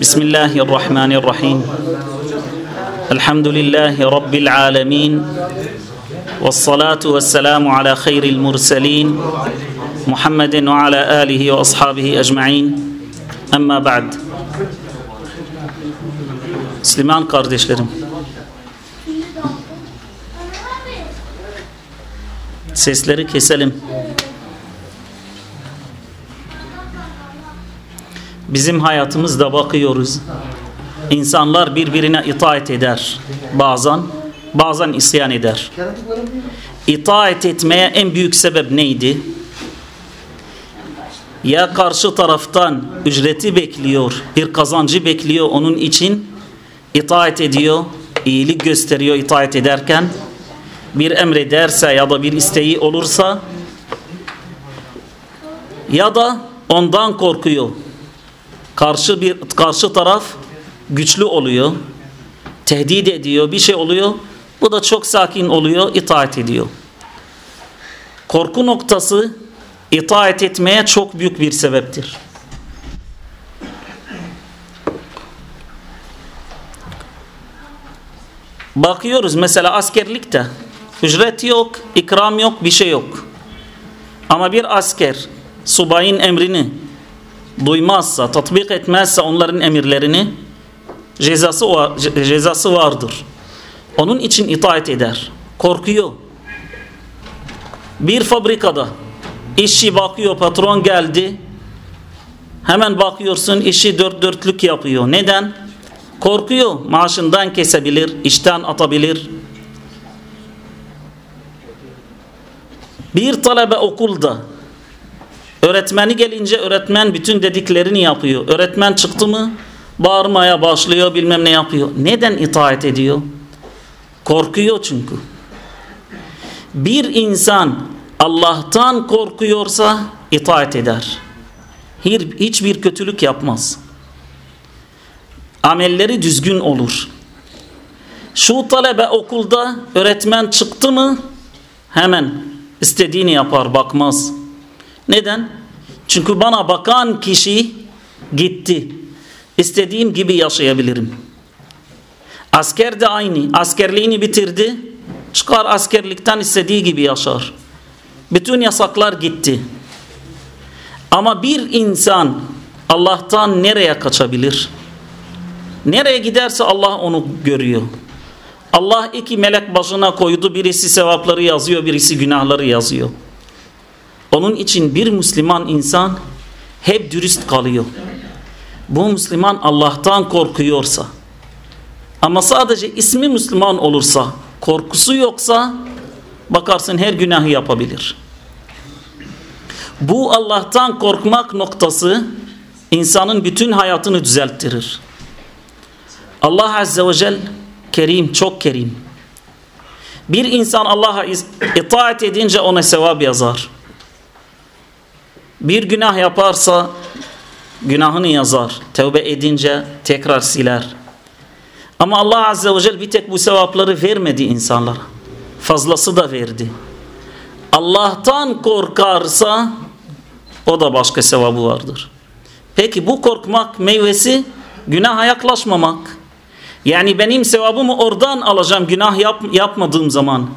بسم الله الرحمن الرحيم. الحمد لله رب العالمين والصلاة والسلام على خير المرسلين محمد وعلى آله وأصحابه أجمعين. أما بعد Müslüman kardeşlerim Sesleri keselim. Bizim hayatımızda bakıyoruz. İnsanlar birbirine itaat eder. Bazen, bazen isyan eder. İtaat etmeye en büyük sebep neydi? Ya karşı taraftan ücreti bekliyor, bir kazancı bekliyor onun için itaat ediyor, iyilik gösteriyor itaat ederken bir emrederse ya da bir isteği olursa ya da ondan korkuyor. Karşı bir karşı taraf güçlü oluyor. Tehdit ediyor, bir şey oluyor. Bu da çok sakin oluyor, itaat ediyor. Korku noktası itaat etmeye çok büyük bir sebeptir. Bakıyoruz mesela askerlikte ücret yok, ikram yok, bir şey yok. Ama bir asker subayın emrini duymazsa, tatbik etmezse onların emirlerini cezası, cezası vardır. Onun için itaat eder. Korkuyor. Bir fabrikada işçi bakıyor patron geldi. Hemen bakıyorsun işi dört dörtlük yapıyor. Neden? Korkuyor. Maaşından kesebilir, işten atabilir. Bir talebe okulda öğretmeni gelince öğretmen bütün dediklerini yapıyor. Öğretmen çıktı mı bağırmaya başlıyor bilmem ne yapıyor. Neden itaat ediyor? Korkuyor çünkü. Bir insan Allah'tan korkuyorsa itaat eder. Hiçbir kötülük yapmaz. Amelleri düzgün olur. Şu talebe okulda öğretmen çıktı mı hemen istediğini yapar bakmaz. Neden? Çünkü bana bakan kişi gitti. İstediğim gibi yaşayabilirim. Asker de aynı. Askerliğini bitirdi. Çıkar askerlikten istediği gibi yaşar. Bütün yasaklar gitti. Ama bir insan Allah'tan nereye kaçabilir? Nereye giderse Allah onu görüyor. Allah iki melek başına koydu. Birisi sevapları yazıyor, birisi günahları yazıyor. Onun için bir Müslüman insan hep dürüst kalıyor. Bu Müslüman Allah'tan korkuyorsa ama sadece ismi Müslüman olursa korkusu yoksa bakarsın her günahı yapabilir. Bu Allah'tan korkmak noktası insanın bütün hayatını düzelttirir. Allah Azze ve Celle kerim, çok kerim. Bir insan Allah'a itaat edince ona sevap yazar. Bir günah yaparsa günahını yazar. Tevbe edince tekrar siler. Ama Allah Azze ve Celle bir tek bu sevapları vermedi insanlara. Fazlası da verdi. Allah'tan korkarsa o da başka sevabı vardır. Peki bu korkmak meyvesi günaha yaklaşmamak. Yani benim sevabımı oradan alacağım günah yap, yapmadığım zaman.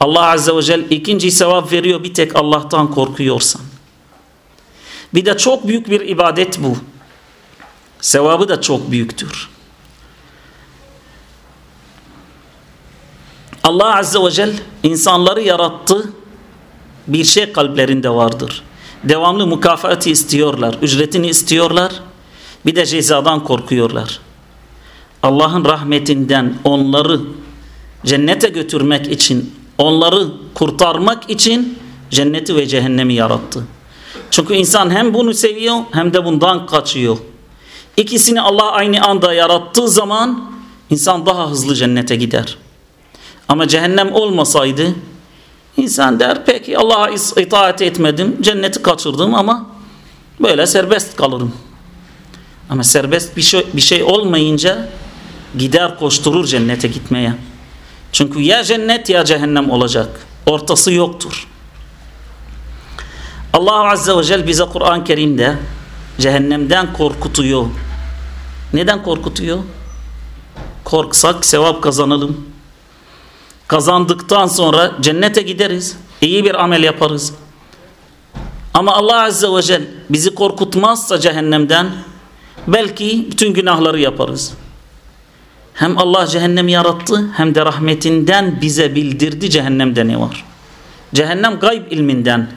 Allah Azze ve Celle ikinci sevap veriyor bir tek Allah'tan korkuyorsan. Bir de çok büyük bir ibadet bu. Sevabı da çok büyüktür. Allah Azze ve Celle insanları yarattı. Bir şey kalplerinde vardır. Devamlı mükafatı istiyorlar. Ücretini istiyorlar. Bir de cezadan korkuyorlar. Allah'ın rahmetinden onları cennete götürmek için, onları kurtarmak için cenneti ve cehennemi yarattı. Çünkü insan hem bunu seviyor hem de bundan kaçıyor. İkisini Allah aynı anda yarattığı zaman insan daha hızlı cennete gider. Ama cehennem olmasaydı insan der peki Allah'a itaat etmedim, cenneti kaçırdım ama böyle serbest kalırım. Ama serbest bir şey, bir şey olmayınca gider koşturur cennete gitmeye. Çünkü ya cennet ya cehennem olacak. Ortası yoktur. Allah Azze ve Celle bize Kur'an-ı Kerim'de cehennemden korkutuyor. Neden korkutuyor? Korksak sevap kazanalım. Kazandıktan sonra cennete gideriz. İyi bir amel yaparız. Ama Allah Azze ve Celle bizi korkutmazsa cehennemden belki bütün günahları yaparız. Hem Allah cehennemi yarattı hem de rahmetinden bize bildirdi cehennemde ne var. Cehennem gayb ilminden.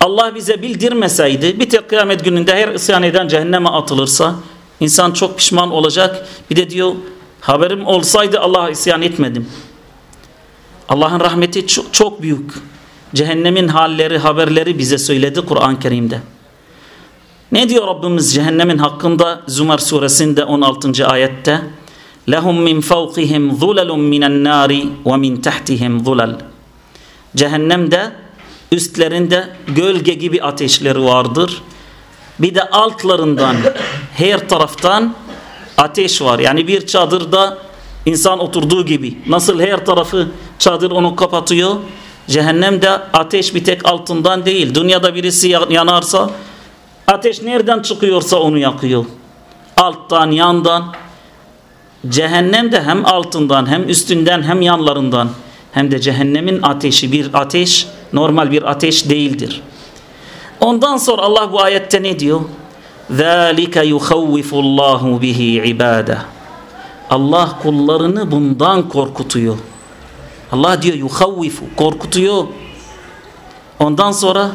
Allah bize bildirmeseydi bir tek kıyamet gününde her isyan eden cehenneme atılırsa insan çok pişman olacak. Bir de diyor haberim olsaydı Allah'a isyan etmedim. Allah'ın rahmeti çok, çok büyük. Cehennemin halleri, haberleri bize söyledi Kur'an-ı Kerim'de. Ne diyor Rabbimiz cehennemin hakkında Zümer suresinde 16. ayette? Min fawqihim zulalun minen nari ve min tahtihim zulal. Cehennemde üstlerinde gölge gibi ateşleri vardır. Bir de altlarından her taraftan ateş var. Yani bir çadırda insan oturduğu gibi. Nasıl her tarafı çadır onu kapatıyor. Cehennemde ateş bir tek altından değil. Dünyada birisi yanarsa ateş nereden çıkıyorsa onu yakıyor. Alttan, yandan. Cehennemde hem altından hem üstünden hem yanlarından hem de cehennemin ateşi bir ateş normal bir ateş değildir. Ondan sonra Allah bu ayette ne diyor? ذَٰلِكَ يُخَوِّفُ اللّٰهُ بِهِ عِبَادَهُ Allah kullarını bundan korkutuyor. Allah diyor yuhavvifu korkutuyor. Ondan sonra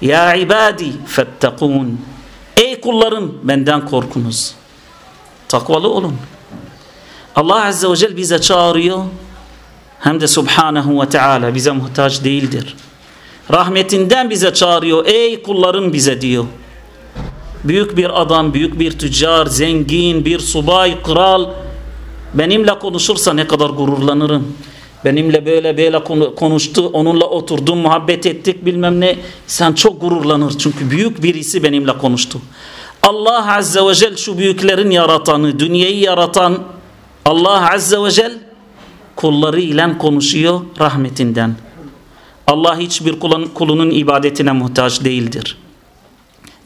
ya ibadi fettekun ey kullarım benden korkunuz. Takvalı olun. Allah Azze ve Celle bize çağırıyor. Hem de Subhanahu ve Teala bize muhtaç değildir. Rahmetinden bize çağırıyor. Ey kullarım bize diyor. Büyük bir adam, büyük bir tüccar, zengin, bir subay, kral benimle konuşursa ne kadar gururlanırım. Benimle böyle böyle konuştu, onunla oturdum, muhabbet ettik bilmem ne. Sen çok gururlanır çünkü büyük birisi benimle konuştu. Allah Azze ve Celle şu büyüklerin yaratanı, dünyayı yaratan Allah Azze ve Celle kulları ile konuşuyor rahmetinden. Allah hiçbir kulun, kulunun ibadetine muhtaç değildir.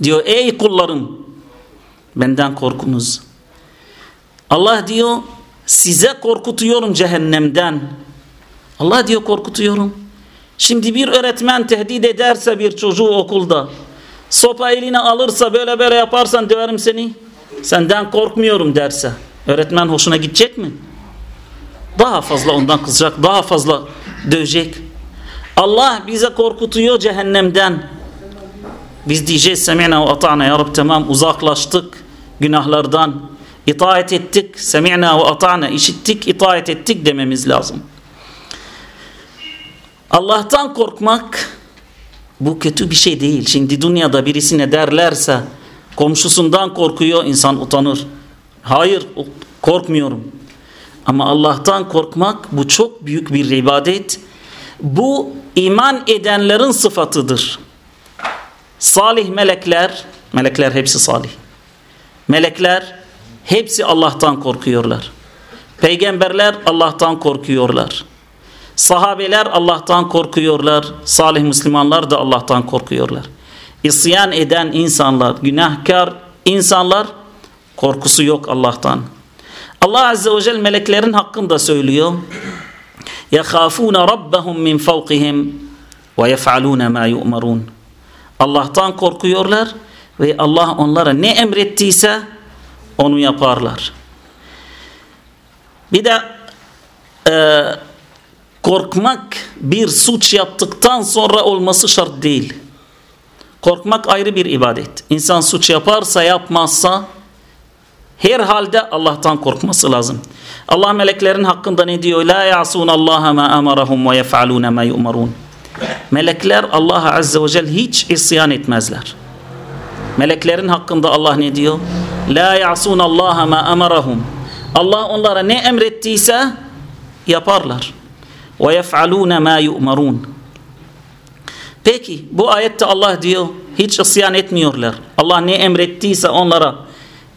Diyor ey kullarım benden korkunuz. Allah diyor size korkutuyorum cehennemden. Allah diyor korkutuyorum. Şimdi bir öğretmen tehdit ederse bir çocuğu okulda sopa eline alırsa böyle böyle yaparsan döverim seni. Senden korkmuyorum derse öğretmen hoşuna gidecek mi? Daha fazla ondan kızacak, daha fazla dövecek. Allah bize korkutuyor cehennemden. Biz diyeceğiz semi'na ve ata'na ya Rab tamam uzaklaştık günahlardan. İtaat ettik, semi'na ve ata'na işittik, itaat ettik dememiz lazım. Allah'tan korkmak bu kötü bir şey değil. Şimdi dünyada birisine derlerse komşusundan korkuyor insan utanır. Hayır korkmuyorum. Ama Allah'tan korkmak bu çok büyük bir ibadet. Bu iman edenlerin sıfatıdır. Salih melekler, melekler hepsi salih. Melekler hepsi Allah'tan korkuyorlar. Peygamberler Allah'tan korkuyorlar. Sahabeler Allah'tan korkuyorlar. Salih Müslümanlar da Allah'tan korkuyorlar. İsyan eden insanlar, günahkar insanlar korkusu yok Allah'tan. Allah Azze ve Celle meleklerin hakkında söylüyor. يَخَافُونَ رَبَّهُمْ مِنْ فَوْقِهِمْ وَيَفْعَلُونَ مَا يُؤْمَرُونَ Allah'tan korkuyorlar ve Allah onlara ne emrettiyse onu yaparlar. Bir de e, korkmak bir suç yaptıktan sonra olması şart değil. Korkmak ayrı bir ibadet. İnsan suç yaparsa yapmazsa her halde Allah'tan korkması lazım. Allah meleklerin hakkında ne diyor? La ya'sun Allah ma amarahum ve yef'alun ma yu'marun. Melekler Allah azze ve celle hiç isyan etmezler. Meleklerin hakkında Allah ne diyor? La ya'sun Allah ma amarahum. Allah onlara ne emrettiyse yaparlar. Ve yef'alun ma yu'marun. Peki bu ayette Allah diyor hiç isyan etmiyorlar. Allah ne emrettiyse onlara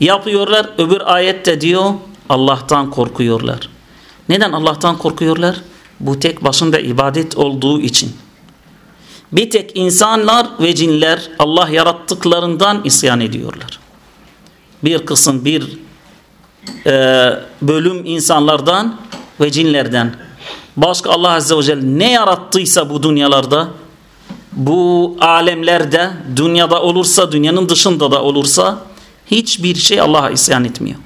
yapıyorlar. Öbür ayette diyor Allah'tan korkuyorlar. Neden Allah'tan korkuyorlar? Bu tek başında ibadet olduğu için. Bir tek insanlar ve cinler Allah yarattıklarından isyan ediyorlar. Bir kısım bir e, bölüm insanlardan ve cinlerden. Başka Allah Azze ve Celle ne yarattıysa bu dünyalarda bu alemlerde dünyada olursa dünyanın dışında da olursa hiçbir şey Allah'a isyan etmiyor.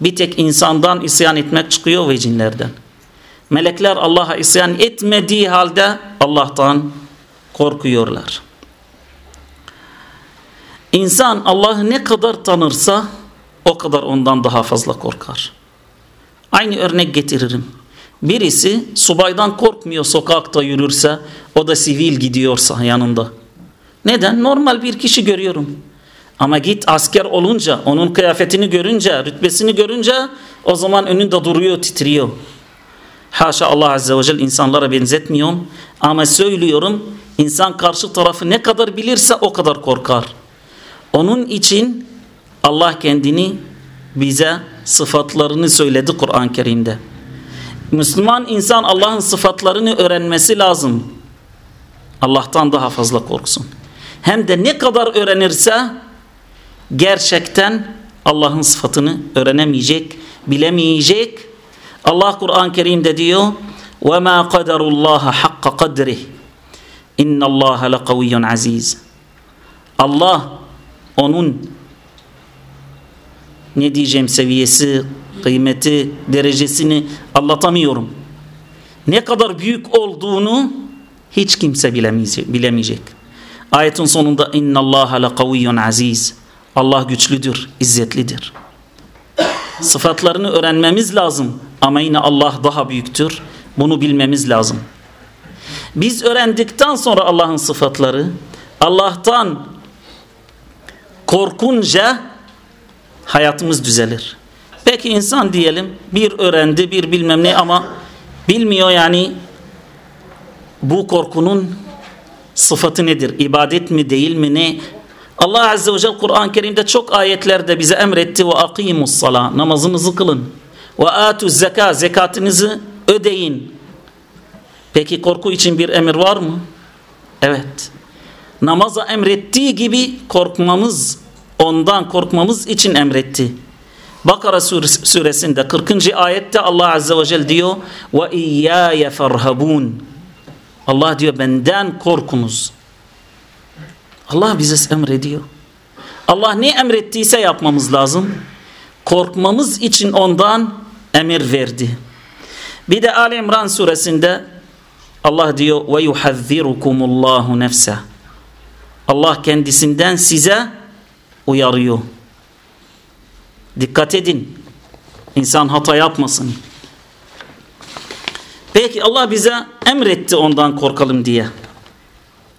Bir tek insandan isyan etmek çıkıyor ve cinlerden. Melekler Allah'a isyan etmediği halde Allah'tan korkuyorlar. İnsan Allah'ı ne kadar tanırsa o kadar ondan daha fazla korkar. Aynı örnek getiririm. Birisi subaydan korkmuyor sokakta yürürse o da sivil gidiyorsa yanında. Neden? Normal bir kişi görüyorum. Ama git asker olunca onun kıyafetini görünce rütbesini görünce o zaman önünde duruyor titriyor. Haşa Allah Azze ve Celle insanlara benzetmiyorum ama söylüyorum insan karşı tarafı ne kadar bilirse o kadar korkar. Onun için Allah kendini bize sıfatlarını söyledi Kur'an-ı Kerim'de. Müslüman insan Allah'ın sıfatlarını öğrenmesi lazım. Allah'tan daha fazla korksun. Hem de ne kadar öğrenirse gerçekten Allah'ın sıfatını öğrenemeyecek, bilemeyecek. Allah Kur'an-ı Kerim'de diyor وَمَا قَدَرُ اللّٰهَ حَقَّ قَدْرِهِ اِنَّ اللّٰهَ لَقَوِيٌّ aziz. Allah onun ne diyeceğim seviyesi, kıymeti, derecesini anlatamıyorum. Ne kadar büyük olduğunu hiç kimse bilemeyecek. Ayetin sonunda inna Allah la kaviyyun aziz. Allah güçlüdür, izzetlidir. Sıfatlarını öğrenmemiz lazım ama yine Allah daha büyüktür. Bunu bilmemiz lazım. Biz öğrendikten sonra Allah'ın sıfatları Allah'tan korkunca hayatımız düzelir. Peki insan diyelim bir öğrendi bir bilmem ne ama bilmiyor yani bu korkunun sıfatı nedir? İbadet mi değil mi ne? Allah Azze ve Celle Kur'an-ı Kerim'de çok ayetlerde bize emretti ve akimus sala namazınızı kılın ve atu zeka zekatınızı ödeyin. Peki korku için bir emir var mı? Evet. Namaza emrettiği gibi korkmamız ondan korkmamız için emretti. Bakara suresinde 40. ayette Allah Azze ve Celle diyor ve iyyâye ferhabun Allah diyor benden korkunuz. Allah bize emrediyor. Allah ne emrettiyse yapmamız lazım. Korkmamız için ondan emir verdi. Bir de Ali İmran suresinde Allah diyor ve yuhazzirukumullahu nefse. Allah kendisinden size uyarıyor. Dikkat edin. İnsan hata yapmasın. Peki Allah bize emretti ondan korkalım diye.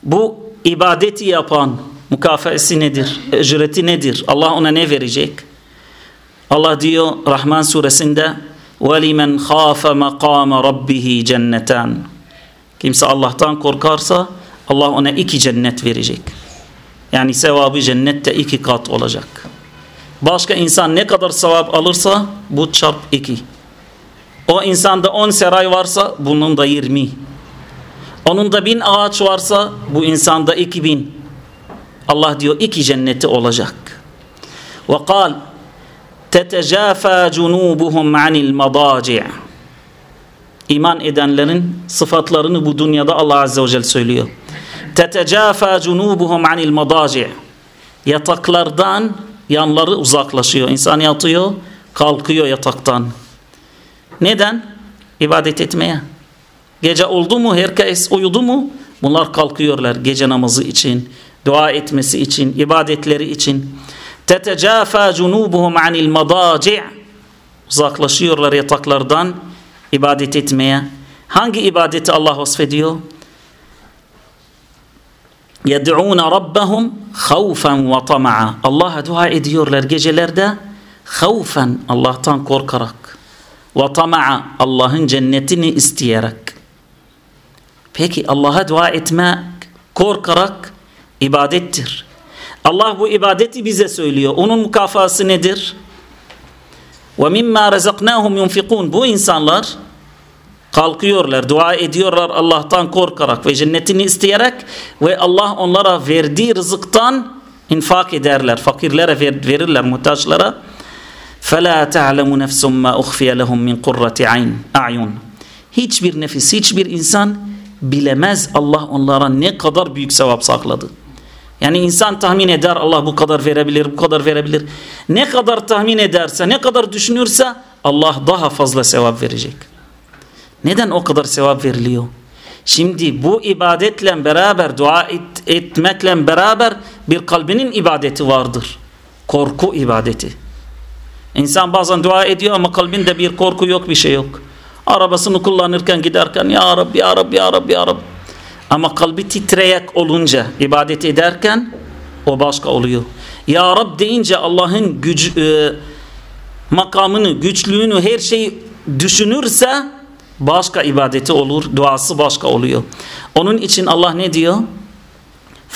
Bu ibadeti yapan mukafesi nedir? Ücreti nedir? Allah ona ne verecek? Allah diyor Rahman suresinde وَلِمَنْ خَافَ مَقَامَ رَبِّهِ cennetan. Kimse Allah'tan korkarsa Allah ona iki cennet verecek. Yani sevabı cennette iki kat olacak. Başka insan ne kadar sevap alırsa bu çarp iki. O insanda on saray varsa bunun da yirmi. Onun da bin ağaç varsa bu insanda iki bin. Allah diyor iki cenneti olacak. Ve kal tetecafa cunubuhum anil madaci' İman edenlerin sıfatlarını bu dünyada Allah Azze ve Celle söylüyor. Tetecafa cunubuhum anil madaci' Yataklardan yanları uzaklaşıyor. İnsan yatıyor, kalkıyor yataktan. Neden? İbadet etmeye. Gece oldu mu, herkes uyudu mu? Bunlar kalkıyorlar gece namazı için, dua etmesi için, ibadetleri için. Tetecafa cunubuhum anil madaci' Uzaklaşıyorlar yataklardan ibadet etmeye. Hangi ibadeti Allah vasfediyor? يَدْعُونَ رَبَّهُمْ خَوْفًا وَطَمَعًا Allah'a dua ediyorlar gecelerde havfen Allah'tan korkarak ve tama'a Allah'ın cennetini isteyerek. Peki Allah'a dua etmek korkarak ibadettir. Allah bu ibadeti bize söylüyor. Onun mukafası nedir? Ve mimma razaknahum yunfikun. Bu insanlar kalkıyorlar, dua ediyorlar Allah'tan korkarak ve cennetini isteyerek ve Allah onlara verdiği rızıktan infak ederler. Fakirlere ver, verirler, muhtaçlara. فَلَا تَعْلَمُ نَفْسٌ مَا اُخْفِيَ لَهُمْ مِنْ قُرَّةِ عَيْنٍ Hiçbir nefis, hiçbir insan bilemez Allah onlara ne kadar büyük sevap sakladı. Yani insan tahmin eder Allah bu kadar verebilir, bu kadar verebilir. Ne kadar tahmin ederse, ne kadar düşünürse Allah daha fazla sevap verecek. Neden o kadar sevap veriliyor? Şimdi bu ibadetle beraber, dua et, etmekle beraber bir kalbinin ibadeti vardır. Korku ibadeti. İnsan bazen dua ediyor ama kalbinde bir korku yok, bir şey yok. Arabasını kullanırken giderken ya Rabbi, ya Rabbi, ya Rabbi, ya Rabbi. Ama kalbi titreyek olunca ibadet ederken o başka oluyor. Ya Rab deyince Allah'ın güc, e, makamını, güçlüğünü, her şeyi düşünürse başka ibadeti olur, duası başka oluyor. Onun için Allah ne diyor?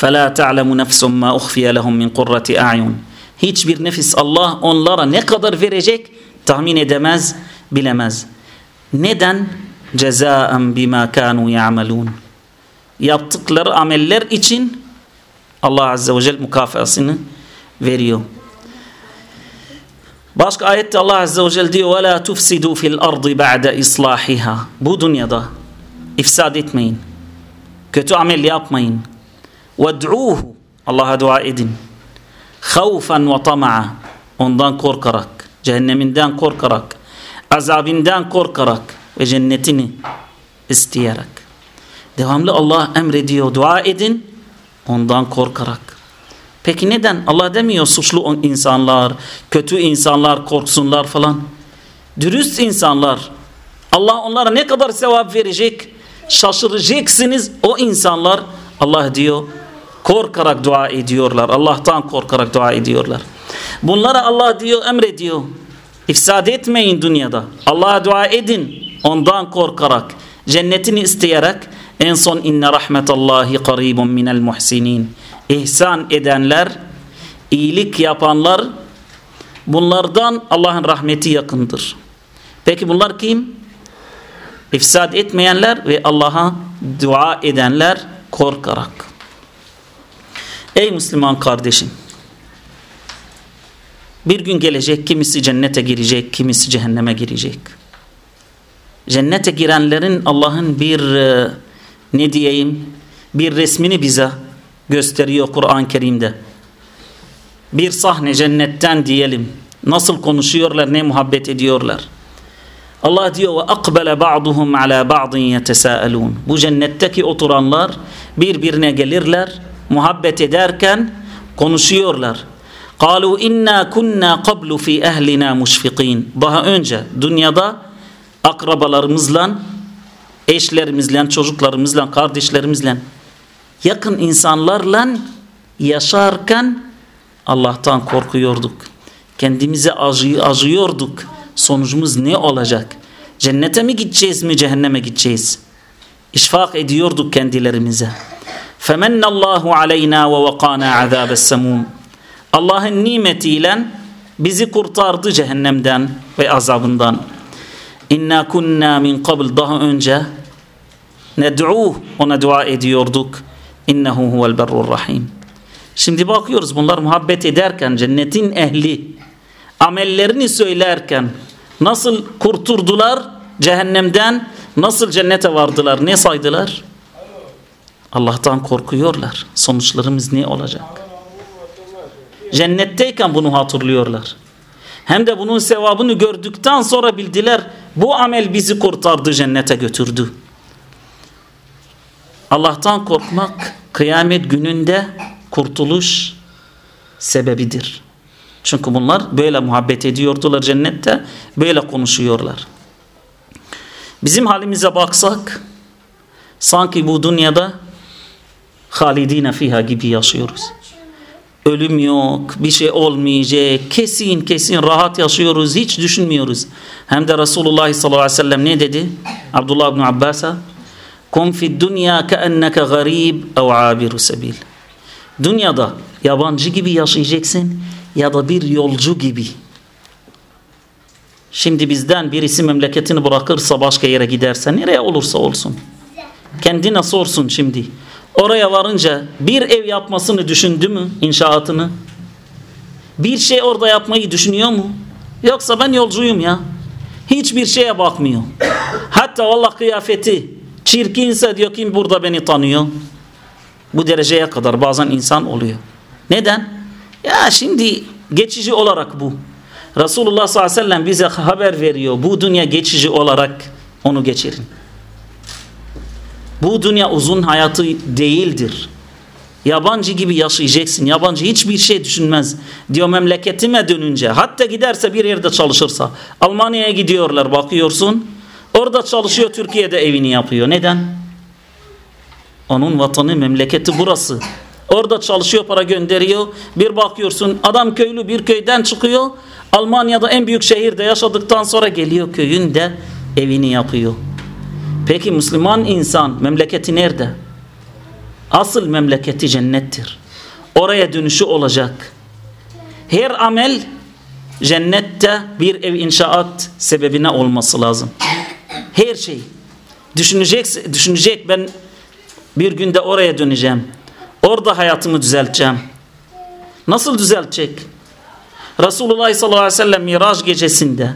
فَلَا تَعْلَمُ نَفْسٌ مَا اُخْفِيَ لَهُمْ مِنْ قُرَّةِ اَعْيُنٍ Hiçbir nefis Allah onlara ne kadar verecek tahmin edemez, bilemez. Neden? Cezaen bima kanu ya'malun. Yaptıkları ameller için Allah Azze ve Celle mukafasını veriyor. Başka ayette Allah Azze ve Celle diyor وَلَا تُفْسِدُوا فِي الْأَرْضِ بَعْدَ إِصْلَاحِهَا Bu dünyada ifsad etmeyin. Kötü amel yapmayın. وَدْعُوهُ Allah'a dua edin. خَوْفًا وَطَمَعًا Ondan korkarak, cehenneminden korkarak, azabinden korkarak ve cennetini isteyerek. Devamlı Allah emrediyor dua edin ondan korkarak. Peki neden? Allah demiyor suçlu insanlar, kötü insanlar korksunlar falan. Dürüst insanlar. Allah onlara ne kadar sevap verecek? Şaşıracaksınız o insanlar. Allah diyor korkarak dua ediyorlar. Allah'tan korkarak dua ediyorlar. Bunlara Allah diyor emrediyor. İfsad etmeyin dünyada. Allah'a dua edin. Ondan korkarak. Cennetini isteyerek. En son inne rahmetallahi qaribun minel muhsinin. İhsan edenler, iyilik yapanlar bunlardan Allah'ın rahmeti yakındır. Peki bunlar kim? İfsad etmeyenler ve Allah'a dua edenler korkarak. Ey Müslüman kardeşim bir gün gelecek kimisi cennete girecek, kimisi cehenneme girecek. Cennete girenlerin Allah'ın bir e, ne diyeyim bir resmini bize gösteriyor Kur'an-ı Kerim'de. Bir sahne cennetten diyelim. Nasıl konuşuyorlar, ne muhabbet ediyorlar. Allah diyor ve akbele ba'duhum ala ba'din yetesâelûn. Bu cennetteki oturanlar birbirine gelirler, muhabbet ederken konuşuyorlar. قالوا inna kunna qablu fi ehlina mushfiqin. Daha önce dünyada akrabalarımızla, eşlerimizle, çocuklarımızla, kardeşlerimizle, yakın insanlarla yaşarken Allah'tan korkuyorduk. Kendimize acı, acıyorduk. Sonucumuz ne olacak? Cennete mi gideceğiz mi cehenneme gideceğiz? İşfak ediyorduk kendilerimize. فَمَنَّ اللّٰهُ عَلَيْنَا وَوَقَانَا عَذَابَ السَّمُومِ Allah'ın nimetiyle bizi kurtardı cehennemden ve azabından. İnna kunna min qabl daha önce ned'uh ona dua ediyorduk. İnnehu huvel berrur rahim. Şimdi bakıyoruz bunlar muhabbet ederken cennetin ehli amellerini söylerken nasıl kurturdular cehennemden nasıl cennete vardılar ne saydılar? Allah'tan korkuyorlar. Sonuçlarımız ne olacak? Cennetteyken bunu hatırlıyorlar. Hem de bunun sevabını gördükten sonra bildiler bu amel bizi kurtardı cennete götürdü. Allah'tan korkmak kıyamet gününde kurtuluş sebebidir. Çünkü bunlar böyle muhabbet ediyordular cennette, böyle konuşuyorlar. Bizim halimize baksak sanki bu dünyada halidine fiha gibi yaşıyoruz ölüm yok, bir şey olmayacak, kesin kesin rahat yaşıyoruz, hiç düşünmüyoruz. Hem de Resulullah sallallahu aleyhi ve sellem ne dedi? Abdullah ibn Abbas'a Kum fi dünya keenneke garib ev abiru sebil. Dünyada yabancı gibi yaşayacaksın ya da bir yolcu gibi. Şimdi bizden birisi memleketini bırakırsa başka yere giderse nereye olursa olsun. Kendine sorsun şimdi. Oraya varınca bir ev yapmasını düşündü mü inşaatını? Bir şey orada yapmayı düşünüyor mu? Yoksa ben yolcuyum ya. Hiçbir şeye bakmıyor. Hatta vallahi kıyafeti çirkinse diyor kim burada beni tanıyor. Bu dereceye kadar bazen insan oluyor. Neden? Ya şimdi geçici olarak bu. Resulullah sallallahu aleyhi ve sellem bize haber veriyor. Bu dünya geçici olarak onu geçirin. Bu dünya uzun hayatı değildir. Yabancı gibi yaşayacaksın. Yabancı hiçbir şey düşünmez. Diyor memleketime dönünce. Hatta giderse bir yerde çalışırsa. Almanya'ya gidiyorlar bakıyorsun. Orada çalışıyor Türkiye'de evini yapıyor. Neden? Onun vatanı memleketi burası. Orada çalışıyor para gönderiyor. Bir bakıyorsun adam köylü bir köyden çıkıyor. Almanya'da en büyük şehirde yaşadıktan sonra geliyor köyünde evini yapıyor. Peki Müslüman insan memleketi nerede? Asıl memleketi cennettir. Oraya dönüşü olacak. Her amel cennette bir ev inşaat sebebine olması lazım. Her şey. Düşünecek, düşünecek ben bir günde oraya döneceğim. Orada hayatımı düzelteceğim. Nasıl düzeltecek? Resulullah sallallahu aleyhi ve sellem Miraç gecesinde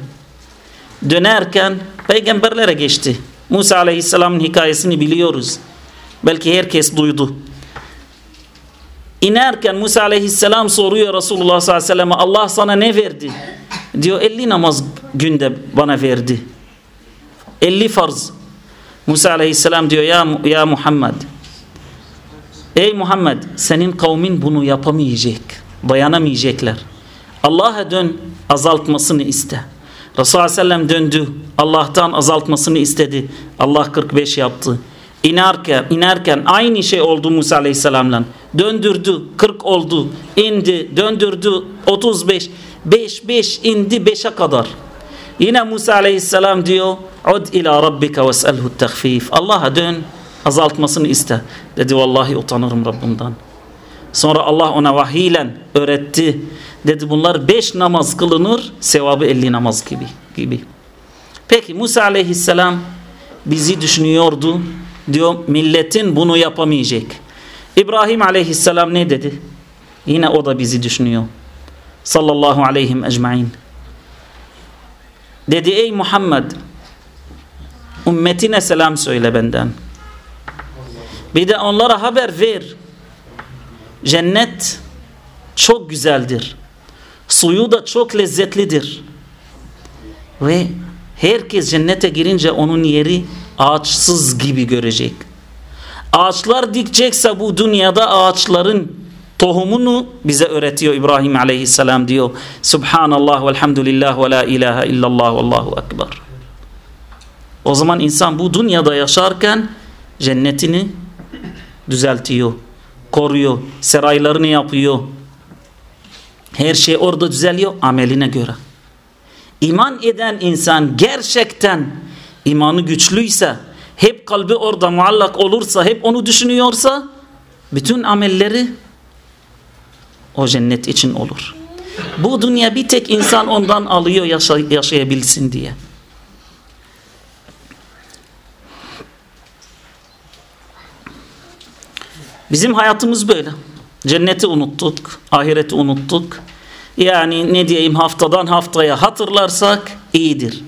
dönerken peygamberlere geçti. Musa aleyhisselamın hikayesini biliyoruz. Belki herkes duydu. İnerken Musa aleyhisselam soruyor Resulullah sallallahu aleyhi ve selleme Allah sana ne verdi? Diyor 50 namaz günde bana verdi. 50 farz. Musa aleyhisselam diyor ya, ya Muhammed Ey Muhammed senin kavmin bunu yapamayacak. Dayanamayacaklar. Allah'a dön azaltmasını iste. Resulullah sellem döndü. Allah'tan azaltmasını istedi. Allah 45 yaptı. İnerken, inerken aynı şey oldu Musa aleyhisselamla. Döndürdü 40 oldu. indi döndürdü 35. 5 5 indi 5'e kadar. Yine Musa aleyhisselam diyor Ud ila rabbika ves'elhu tehfif. Allah'a dön azaltmasını iste. Dedi vallahi utanırım Rabbimden. Sonra Allah ona vahiyle öğretti. Dedi bunlar beş namaz kılınır, sevabı elli namaz gibi. gibi. Peki Musa aleyhisselam bizi düşünüyordu. Diyor milletin bunu yapamayacak. İbrahim aleyhisselam ne dedi? Yine o da bizi düşünüyor. Sallallahu aleyhim ecmain. Dedi ey Muhammed ümmetine selam söyle benden. Bir de onlara haber ver. Cennet çok güzeldir. Suyu da çok lezzetlidir. Ve herkes cennete girince onun yeri ağaçsız gibi görecek. Ağaçlar dikecekse bu dünyada ağaçların tohumunu bize öğretiyor İbrahim aleyhisselam diyor. Subhanallah velhamdülillah ve la ilahe illallah vallahu ekber. O zaman insan bu dünyada yaşarken cennetini düzeltiyor, koruyor, seraylarını yapıyor. Her şey orada düzeliyor ameline göre. İman eden insan gerçekten imanı güçlüyse, hep kalbi orada muallak olursa, hep onu düşünüyorsa, bütün amelleri o cennet için olur. Bu dünya bir tek insan ondan alıyor yaşay yaşayabilsin diye. Bizim hayatımız böyle. Cenneti unuttuk, ahireti unuttuk. Yani ne diyeyim haftadan haftaya hatırlarsak iyidir.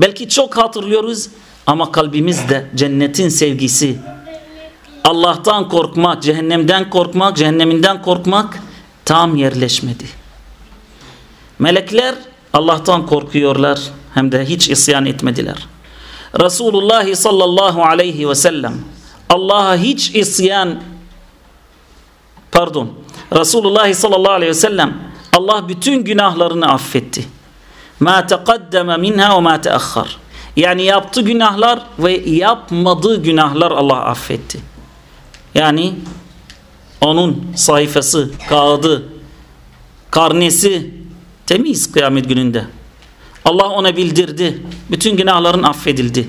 Belki çok hatırlıyoruz ama kalbimizde cennetin sevgisi, Allah'tan korkmak, cehennemden korkmak, cehenneminden korkmak tam yerleşmedi. Melekler Allah'tan korkuyorlar hem de hiç isyan etmediler. Resulullah sallallahu aleyhi ve sellem Allah'a hiç isyan pardon Resulullah sallallahu aleyhi ve sellem Allah bütün günahlarını affetti. Ma teqaddeme minha ve ma teahhar. Yani yaptığı günahlar ve yapmadığı günahlar Allah affetti. Yani onun sayfası, kağıdı, karnesi temiz kıyamet gününde. Allah ona bildirdi. Bütün günahların affedildi.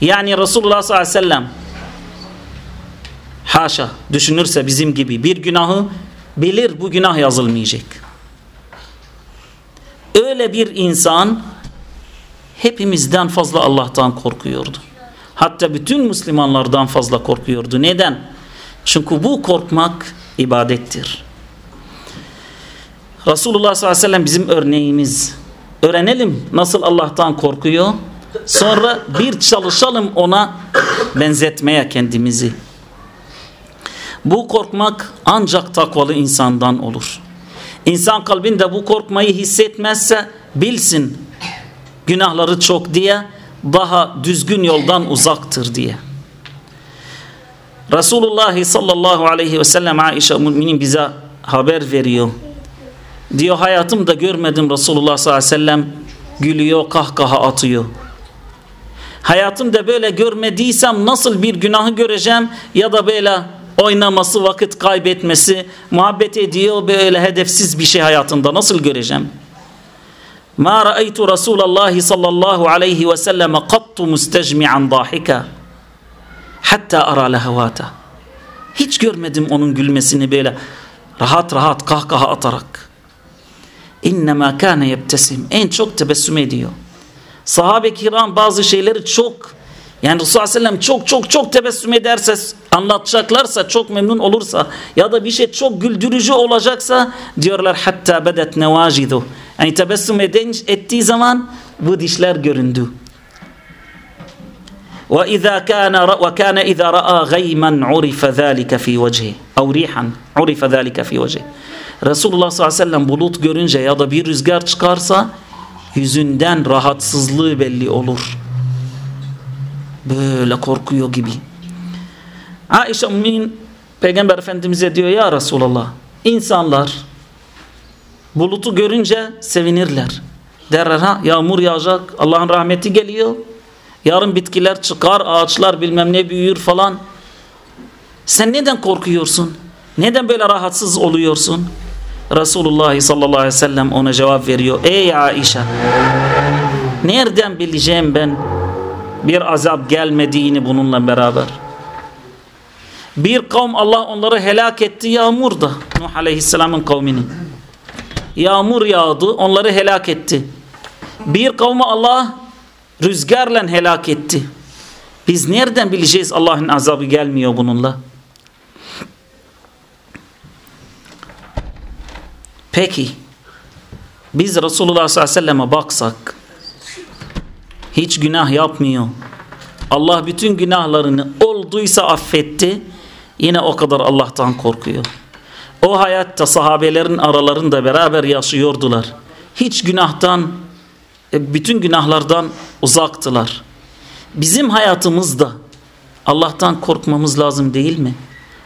Yani Resulullah sallallahu aleyhi ve sellem haşa düşünürse bizim gibi bir günahı bilir bu günah yazılmayacak. Öyle bir insan hepimizden fazla Allah'tan korkuyordu. Hatta bütün Müslümanlardan fazla korkuyordu. Neden? Çünkü bu korkmak ibadettir. Resulullah sallallahu aleyhi ve sellem bizim örneğimiz. Öğrenelim nasıl Allah'tan korkuyor. Sonra bir çalışalım ona benzetmeye kendimizi. Bu korkmak ancak takvalı insandan olur. İnsan kalbinde bu korkmayı hissetmezse bilsin günahları çok diye daha düzgün yoldan uzaktır diye. Resulullah sallallahu aleyhi ve sellem Aişe müminin bize haber veriyor. Diyor hayatımda görmedim Resulullah sallallahu aleyhi ve sellem gülüyor kahkaha atıyor. Hayatımda böyle görmediysem nasıl bir günahı göreceğim ya da böyle oynaması, vakit kaybetmesi, muhabbet ediyor böyle hedefsiz bir şey hayatında nasıl göreceğim? Ma ra'aytu Resulullah sallallahu aleyhi ve sellem qattu mustecmi'an dahika hatta ara lehavata. Hiç görmedim onun gülmesini böyle rahat rahat kahkaha atarak. İnnemâ kâne yebtesim. En çok tebessüm ediyor. Sahabe kiram bazı şeyleri çok yani Resulullah Aleyhisselam çok çok çok tebessüm ederse anlatacaklarsa çok memnun olursa ya da bir şey çok güldürücü olacaksa diyorlar hatta bedet nevacidu. Yani tebessüm ettiği zaman bu dişler göründü. وإذا كان وكان إذا رأى غيما عرف ذلك في وجهه أو ريحا عرف ذلك في وجهه Resulullah sallallahu aleyhi ve sellem bulut görünce ya da bir rüzgar çıkarsa yüzünden rahatsızlığı belli olur. Böyle korkuyor gibi. Aişe Mümin Peygamber Efendimiz'e diyor ya Resulallah insanlar bulutu görünce sevinirler. Derler ha yağmur yağacak Allah'ın rahmeti geliyor. Yarın bitkiler çıkar ağaçlar bilmem ne büyür falan. Sen neden korkuyorsun? Neden böyle rahatsız oluyorsun? Resulullah sallallahu aleyhi ve sellem ona cevap veriyor. Ey Aişe nereden bileceğim ben bir azap gelmediğini bununla beraber? Bir kavm Allah onları helak etti yağmurda. Nuh aleyhisselamın kavmini. Yağmur yağdı onları helak etti. Bir kavmi Allah rüzgarla helak etti. Biz nereden bileceğiz Allah'ın azabı gelmiyor bununla? Peki biz Resulullah sallallahu aleyhi ve selleme baksak hiç günah yapmıyor. Allah bütün günahlarını olduysa affetti. Yine o kadar Allah'tan korkuyor. O hayatta sahabelerin aralarında beraber yaşıyordular. Hiç günahtan bütün günahlardan uzaktılar. Bizim hayatımızda Allah'tan korkmamız lazım değil mi?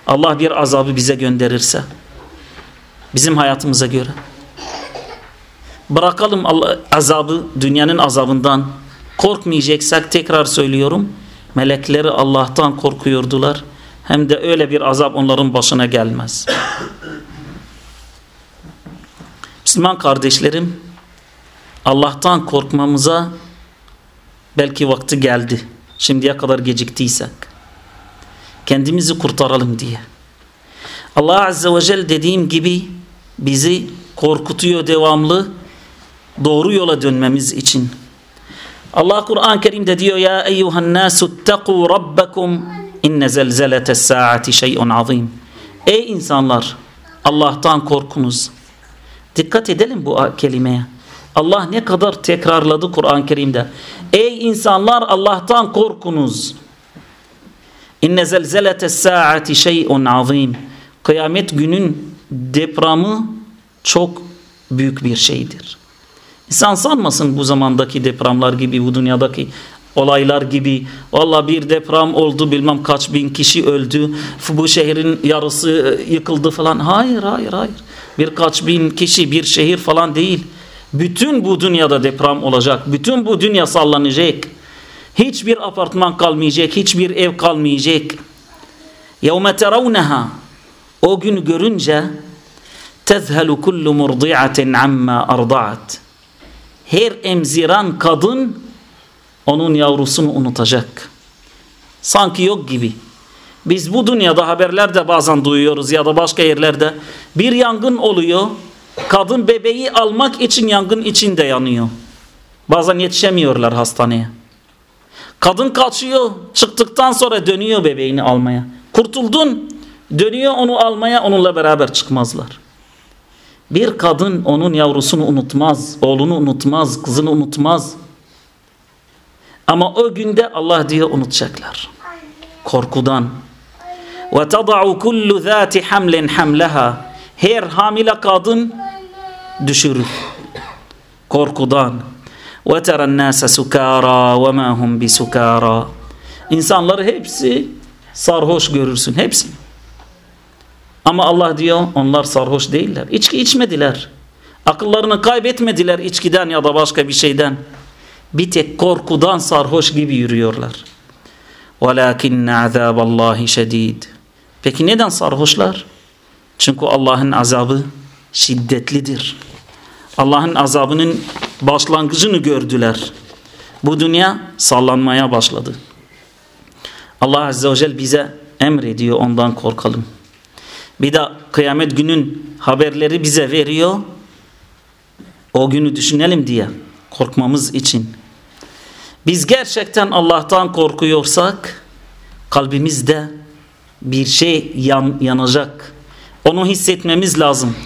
Allah bir azabı bize gönderirse bizim hayatımıza göre. Bırakalım Allah, azabı dünyanın azabından korkmayacaksak tekrar söylüyorum melekleri Allah'tan korkuyordular hem de öyle bir azap onların başına gelmez. Müslüman kardeşlerim Allah'tan korkmamıza belki vakti geldi. Şimdiye kadar geciktiysek. Kendimizi kurtaralım diye. Allah Azze ve Celle dediğim gibi bizi korkutuyor devamlı doğru yola dönmemiz için. Allah Kur'an-ı Kerim'de diyor ya eyyuhan nasu taqu rabbakum inne zelzeletes saati şey'un azim. Ey insanlar Allah'tan korkunuz. Dikkat edelim bu kelimeye. Allah ne kadar tekrarladı Kur'an-ı Kerim'de. Ey insanlar Allah'tan korkunuz. İnne zelzeletes saati şey'un azim. Kıyamet günün depremi çok büyük bir şeydir. İnsan sanmasın bu zamandaki depremler gibi bu dünyadaki olaylar gibi valla bir deprem oldu bilmem kaç bin kişi öldü bu şehrin yarısı e, yıkıldı falan hayır hayır hayır birkaç bin kişi bir şehir falan değil bütün bu dünyada deprem olacak bütün bu dünya sallanacak hiçbir apartman kalmayacak hiçbir ev kalmayacak يَوْمَ تَرَوْنَهَا o gün görünce tezhelu kullu murdi'atin amma arda'at her emziran kadın onun yavrusunu unutacak. Sanki yok gibi. Biz bu dünyada haberlerde bazen duyuyoruz ya da başka yerlerde bir yangın oluyor. Kadın bebeği almak için yangın içinde yanıyor. Bazen yetişemiyorlar hastaneye. Kadın kaçıyor, çıktıktan sonra dönüyor bebeğini almaya. Kurtuldun, dönüyor onu almaya, onunla beraber çıkmazlar. Bir kadın onun yavrusunu unutmaz, oğlunu unutmaz, kızını unutmaz. Ama o günde Allah diyor unutacaklar. Korkudan. وَتَضَعُ كُلُّ ذَاتِ حَمْلٍ حَمْلَهَا Her hamile kadın düşürür. Korkudan. وَتَرَى النَّاسَ سُكَارًا وَمَا هُمْ بِسُكَارًا İnsanları hepsi sarhoş görürsün. Hepsi. Ama Allah diyor onlar sarhoş değiller. İçki içmediler. Akıllarını kaybetmediler içkiden ya da başka bir şeyden. Bir tek korkudan sarhoş gibi yürüyorlar. وَلَاكِنَّ عَذَابَ اللّٰهِ شَد۪يدٍ Peki neden sarhoşlar? Çünkü Allah'ın azabı şiddetlidir. Allah'ın azabının başlangıcını gördüler. Bu dünya sallanmaya başladı. Allah Azze ve Celle bize emrediyor ondan korkalım. Bir de kıyamet günün haberleri bize veriyor. O günü düşünelim diye korkmamız için. Biz gerçekten Allah'tan korkuyorsak kalbimizde bir şey yan, yanacak. Onu hissetmemiz lazım.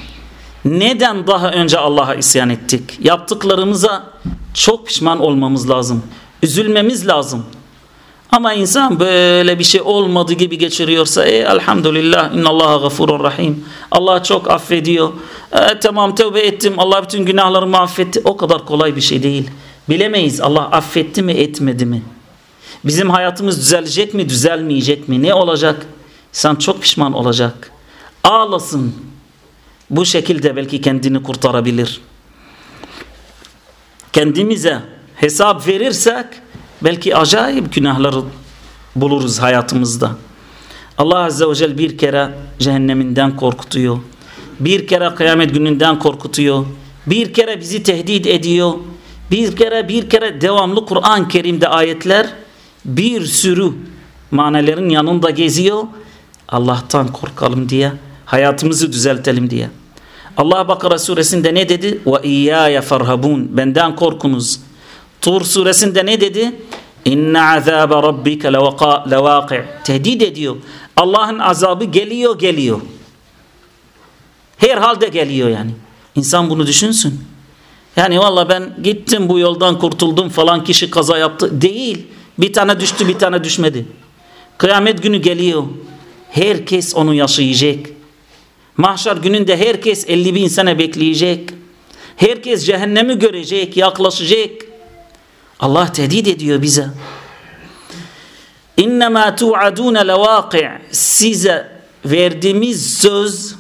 Neden daha önce Allah'a isyan ettik? Yaptıklarımıza çok pişman olmamız lazım. Üzülmemiz lazım. Ama insan böyle bir şey olmadı gibi geçiriyorsa e, elhamdülillah innallaha gafurur rahim. Allah çok affediyor. E, tamam tövbe ettim. Allah bütün günahlarımı affetti. O kadar kolay bir şey değil. Bilemeyiz Allah affetti mi etmedi mi? Bizim hayatımız düzelecek mi düzelmeyecek mi? Ne olacak? İnsan çok pişman olacak. Ağlasın. Bu şekilde belki kendini kurtarabilir. Kendimize hesap verirsek belki acayip günahları buluruz hayatımızda. Allah Azze ve Celle bir kere cehenneminden korkutuyor. Bir kere kıyamet gününden korkutuyor. Bir kere bizi tehdit ediyor. Bir kere bir kere devamlı Kur'an-ı Kerim'de ayetler bir sürü manelerin yanında geziyor. Allah'tan korkalım diye, hayatımızı düzeltelim diye. Allah Bakara suresinde ne dedi? Ve iyyaya farhabun. Benden korkunuz. Tur suresinde ne dedi? İnne azabe rabbike levaqi. Tehdit ediyor. Allah'ın azabı geliyor geliyor. Herhalde geliyor yani. İnsan bunu düşünsün. Yani valla ben gittim bu yoldan kurtuldum falan kişi kaza yaptı. Değil. Bir tane düştü bir tane düşmedi. Kıyamet günü geliyor. Herkes onu yaşayacak. Mahşer gününde herkes 50 bin sene bekleyecek. Herkes cehennemi görecek, yaklaşacak. Allah tehdit ediyor bize. İnnemâ tu'adûne levâki' Size verdiğimiz söz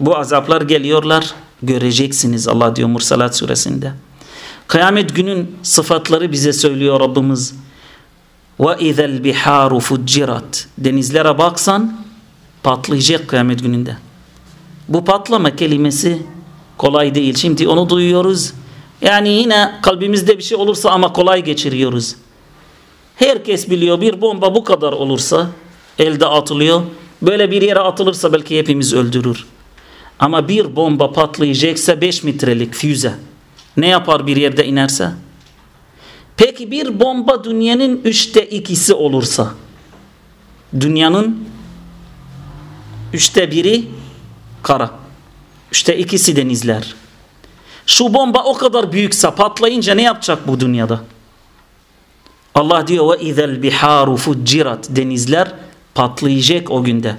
bu azaplar geliyorlar göreceksiniz Allah diyor Mursalat suresinde. Kıyamet günün sıfatları bize söylüyor Rabbimiz. İzel biharu fuccirat. Denizlere baksan patlayacak kıyamet gününde. Bu patlama kelimesi kolay değil. Şimdi onu duyuyoruz. Yani yine kalbimizde bir şey olursa ama kolay geçiriyoruz. Herkes biliyor bir bomba bu kadar olursa elde atılıyor. Böyle bir yere atılırsa belki hepimiz öldürür. Ama bir bomba patlayacaksa 5 metrelik füze ne yapar bir yerde inerse? Peki bir bomba dünyanın üçte ikisi olursa dünyanın üçte biri kara. Üçte ikisi denizler. Şu bomba o kadar büyükse patlayınca ne yapacak bu dünyada? Allah diyor ve izel biharu fuccirat denizler patlayacak o günde.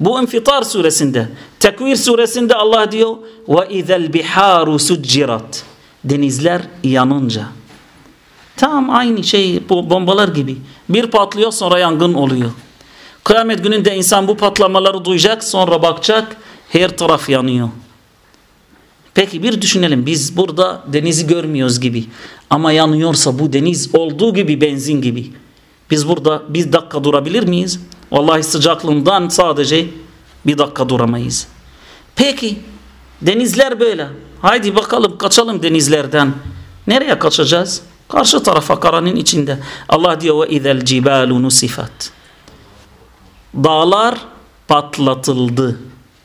Bu İnfitar suresinde. Tekvir suresinde Allah diyor ve izel biharu succirat. Denizler yanınca. Tam aynı şey bu bombalar gibi. Bir patlıyor sonra yangın oluyor. Kıyamet gününde insan bu patlamaları duyacak sonra bakacak her taraf yanıyor. Peki bir düşünelim biz burada denizi görmüyoruz gibi ama yanıyorsa bu deniz olduğu gibi benzin gibi. Biz burada bir dakika durabilir miyiz? Vallahi sıcaklığından sadece bir dakika duramayız. Peki denizler böyle. Haydi bakalım kaçalım denizlerden. Nereye kaçacağız? Karşı tarafa karanın içinde. Allah diyor ve izel cibalu nusifat. Dağlar patlatıldı.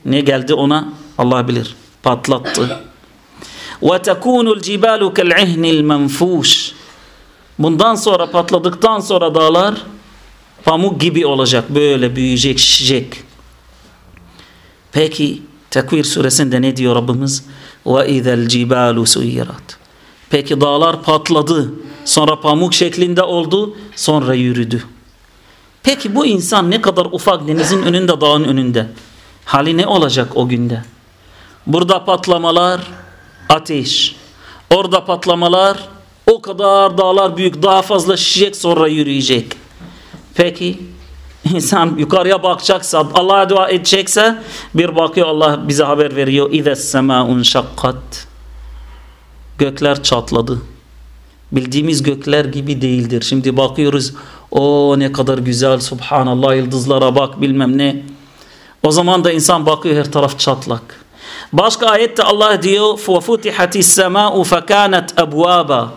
Ne geldi ona? Allah bilir Patlattı. وَتَكُونُ الْجِبَالُ كَالْعِهْنِ الْمَنْفُوشِ Bundan sonra patladıktan sonra dağlar pamuk gibi olacak. Böyle büyüyecek, şişecek. Peki Tekvir suresinde ne diyor Rabbimiz? وَاِذَا الْجِبَالُ سُيِّرَتْ Peki dağlar patladı. Sonra pamuk şeklinde oldu. Sonra yürüdü. Peki bu insan ne kadar ufak denizin önünde dağın önünde. Hali ne olacak o günde? Burada patlamalar ateş. Orada patlamalar o kadar dağlar büyük daha fazla şişecek sonra yürüyecek. Peki insan yukarıya bakacaksa Allah'a dua edecekse bir bakıyor Allah bize haber veriyor. İze sema'un şakkat. Gökler çatladı. Bildiğimiz gökler gibi değildir. Şimdi bakıyoruz o ne kadar güzel subhanallah yıldızlara bak bilmem ne. O zaman da insan bakıyor her taraf çatlak. Başka ayette Allah diyor فَفُتِحَتِ السَّمَاءُ فَكَانَتْ أَبْوَابًا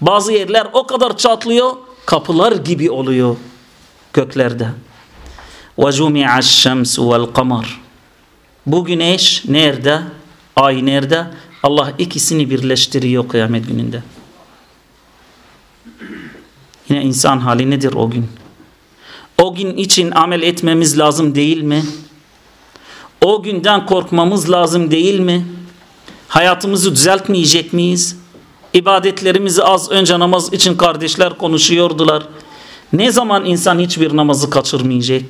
Bazı yerler o kadar çatlıyor kapılar gibi oluyor göklerde. وَجُمِعَ الشَّمْسُ وَالْقَمَرُ Bu güneş nerede? Ay nerede? Allah ikisini birleştiriyor kıyamet gününde. Yine insan hali nedir o gün? O gün için amel etmemiz lazım değil mi? O günden korkmamız lazım değil mi? Hayatımızı düzeltmeyecek miyiz? İbadetlerimizi az önce namaz için kardeşler konuşuyordular. Ne zaman insan hiçbir namazı kaçırmayacak?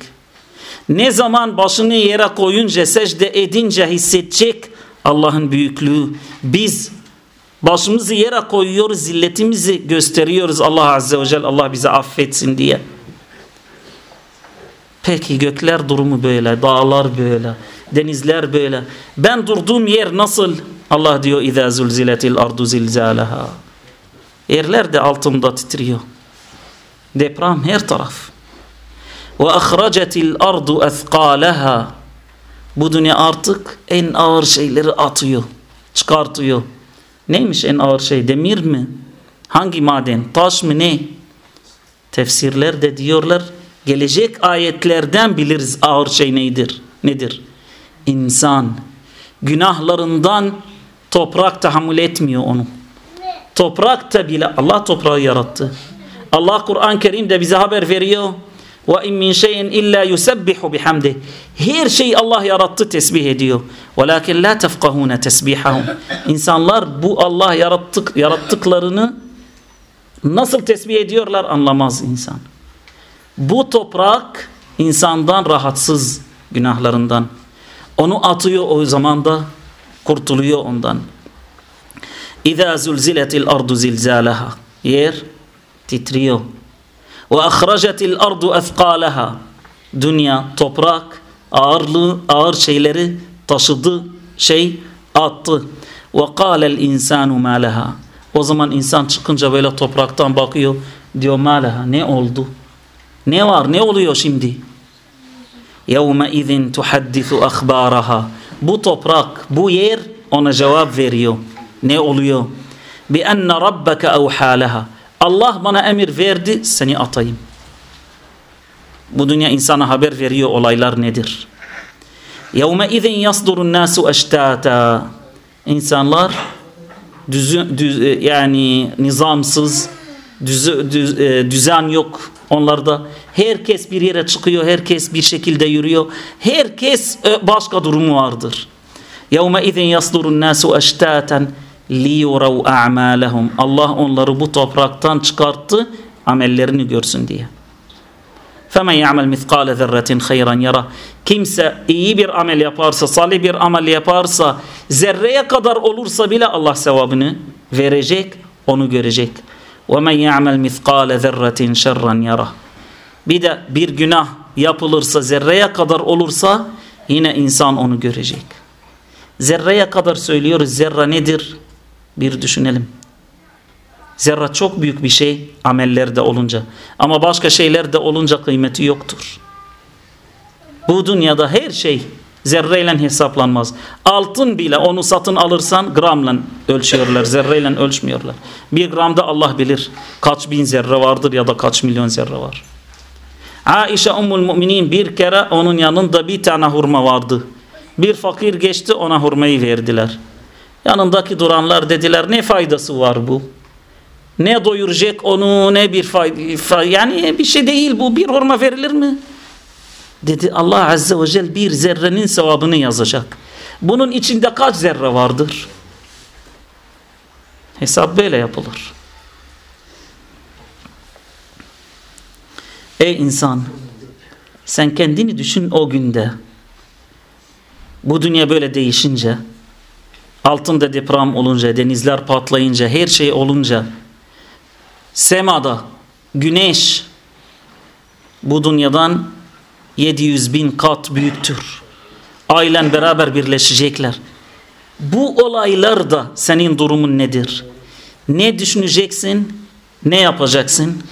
Ne zaman başını yere koyunca, secde edince hissedecek Allah'ın büyüklüğü? Biz başımızı yere koyuyoruz, zilletimizi gösteriyoruz Allah Azze ve Celle Allah bizi affetsin diye. Peki gökler durumu böyle, dağlar böyle, denizler böyle. Ben durduğum yer nasıl? Allah diyor اِذَا زُلْزِلَتِ الْاَرْضُ زِلْزَالَهَا Yerler de altımda titriyor. Deprem her taraf. وَاَخْرَجَتِ الْاَرْضُ اَثْقَالَهَا Bu dünya artık en ağır şeyleri atıyor, çıkartıyor. Neymiş en ağır şey? Demir mi? Hangi maden? Taş mı? Ne? Tefsirler de diyorlar gelecek ayetlerden biliriz ağır şey nedir? Nedir? İnsan günahlarından toprak tahammül etmiyor onu. Toprakta bile Allah toprağı yarattı. Allah Kur'an-ı Kerim'de bize haber veriyor. Ve in min şeyin illa yusabbihu bihamdi. Her şeyi Allah yarattı tesbih ediyor. Velakin la tefkahune tesbihahum. İnsanlar bu Allah yarattık yarattıklarını nasıl tesbih ediyorlar anlamaz insan. Bu toprak insandan rahatsız günahlarından. Onu atıyor o zaman da kurtuluyor ondan. İza zulziletil ardu zilzalaha. Yer titriyor. Ve ahracetil ardu efkalaha. Dünya, toprak ağırlığı, ağır şeyleri taşıdı, şey attı. Ve kâlel insanu mâ leha. O zaman insan çıkınca böyle topraktan bakıyor. Diyor mâ leha. Ne oldu? Ne var? Ne oluyor şimdi? يَوْمَ اِذٍ تُحَدِّثُ أَخْبَارَهَا Bu toprak, bu yer ona cevap veriyor. Ne oluyor? بِأَنَّ رَبَّكَ اَوْحَالَهَا Allah bana emir verdi, seni atayım. Bu dünya insana haber veriyor olaylar nedir? يَوْمَ اِذٍ يَصْدُرُ النَّاسُ اَشْتَاتًا İnsanlar düz, düz, yani nizamsız, düz, düz, düzen yok onlarda. Herkes bir yere çıkıyor, herkes bir şekilde yürüyor. Herkes başka durumu vardır. يَوْمَ اِذٍ يَصْدُرُ النَّاسُ اَشْتَاتًا لِيُرَوْ اَعْمَالَهُمْ Allah onları bu topraktan çıkarttı, amellerini görsün diye. فَمَنْ يَعْمَلْ مِثْقَالَ ذَرَّةٍ خَيْرًا يَرَى Kimse iyi bir amel yaparsa, salih bir amel yaparsa, zerreye kadar olursa bile Allah sevabını verecek, onu görecek. وَمَنْ يَعْمَلْ مِثْقَالَ ذَرَّةٍ شَرًّا يَرَى Bir de bir günah yapılırsa, zerreye kadar olursa yine insan onu görecek. Zerreye kadar söylüyoruz. Zerre nedir? Bir düşünelim. Zerre çok büyük bir şey amellerde olunca. Ama başka şeylerde olunca kıymeti yoktur. Bu dünyada her şey zerreyle hesaplanmaz. Altın bile onu satın alırsan gramla ölçüyorlar. Zerreyle ölçmüyorlar. Bir gramda Allah bilir kaç bin zerre vardır ya da kaç milyon zerre var. Aişe Ummul Müminin bir kere onun yanında bir tane hurma vardı. Bir fakir geçti ona hurmayı verdiler. Yanındaki duranlar dediler ne faydası var bu? Ne doyuracak onu ne bir fayda yani bir şey değil bu bir hurma verilir mi? Dedi Allah Azze ve Celle bir zerrenin sevabını yazacak. Bunun içinde kaç zerre vardır? Hesap böyle yapılır. Ey insan sen kendini düşün o günde. Bu dünya böyle değişince altında deprem olunca, denizler patlayınca, her şey olunca semada güneş bu dünyadan 700 bin kat büyüktür. Ailen beraber birleşecekler. Bu olaylarda senin durumun nedir? Ne düşüneceksin? Ne yapacaksın?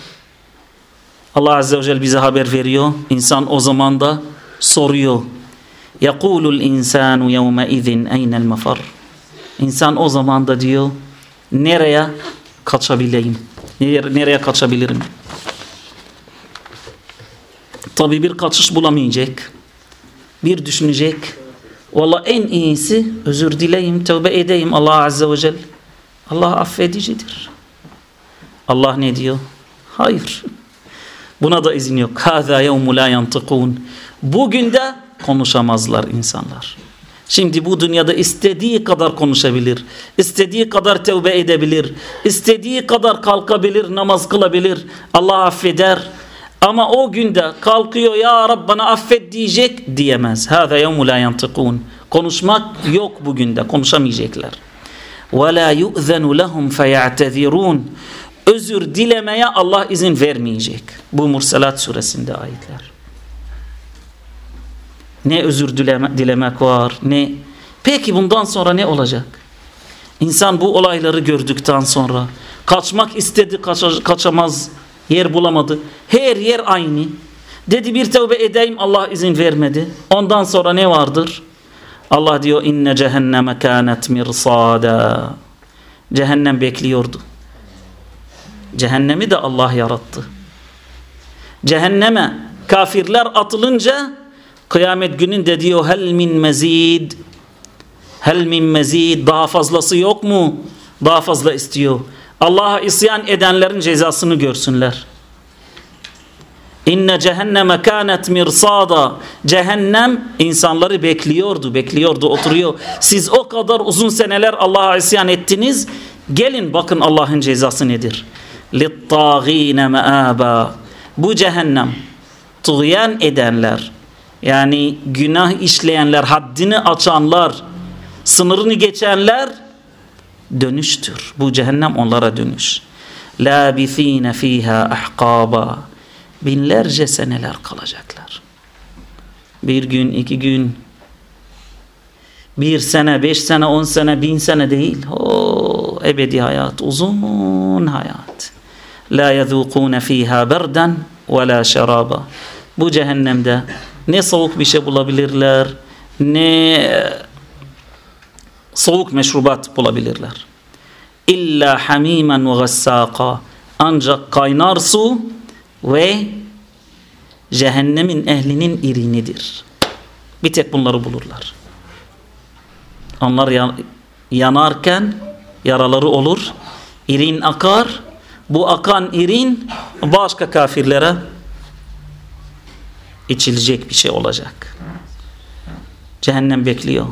Allah Azze ve Celle bize haber veriyor. İnsan o zaman da soruyor. يَقُولُ الْاِنْسَانُ يَوْمَئِذٍ اَيْنَ الْمَفَرُ İnsan o zaman da diyor nereye kaçabileyim? Nereye kaçabilirim? Tabi bir kaçış bulamayacak. Bir düşünecek. Valla en iyisi özür dileyim, tövbe edeyim Allah Azze ve Celle. Allah affedicidir. Allah ne diyor? Hayır. Buna da izin yok. Hâzâ yevmü lâ. Bugün de konuşamazlar insanlar. Şimdi bu dünyada istediği kadar konuşabilir. istediği kadar tevbe edebilir. istediği kadar kalkabilir, namaz kılabilir. Allah affeder. Ama o günde kalkıyor ya Rab bana affet diyecek diyemez. Hâzâ yevmü lâ yantıkûn. Konuşmak yok bugün de konuşamayacaklar. وَلَا يُؤْذَنُ لَهُمْ فَيَعْتَذِرُونَ Özür dilemeye Allah izin vermeyecek. Bu Mursalat suresinde ayetler. Ne özür dileme, dilemek var ne. Peki bundan sonra ne olacak? İnsan bu olayları gördükten sonra kaçmak istedi kaça, kaçamaz yer bulamadı. Her yer aynı. Dedi bir tövbe edeyim Allah izin vermedi. Ondan sonra ne vardır? Allah diyor inne cehenneme kânet mirsada. Cehennem bekliyordu. Cehennemi de Allah yarattı. Cehenneme kafirler atılınca kıyamet gününde diyor hel min mezid hel min mezid daha fazlası yok mu? Daha fazla istiyor. Allah'a isyan edenlerin cezasını görsünler. İnne cehenneme kânet mirsada. Cehennem insanları bekliyordu, bekliyordu, oturuyor. Siz o kadar uzun seneler Allah'a isyan ettiniz. Gelin bakın Allah'ın cezası nedir. Littâgîne meâbâ. Bu cehennem tuğyan edenler yani günah işleyenler, haddini açanlar, sınırını geçenler dönüştür. Bu cehennem onlara dönüş. لَابِث۪ينَ ف۪يهَا اَحْقَابًا binlerce seneler kalacaklar. Bir gün, iki gün, bir sene, beş sene, on sene, bin sene değil. O ebedi hayat, uzun hayat. La yezûkûne fîhâ berden ve la şerâba. Bu cehennemde ne soğuk bir şey bulabilirler, ne soğuk meşrubat bulabilirler. İlla hamimen ve gassâka. Ancak kaynar su ve cehennemin ehlinin irinidir. Bir tek bunları bulurlar. Onlar yanarken yaraları olur, irin akar, bu akan irin başka kafirlere içilecek bir şey olacak. Cehennem bekliyor.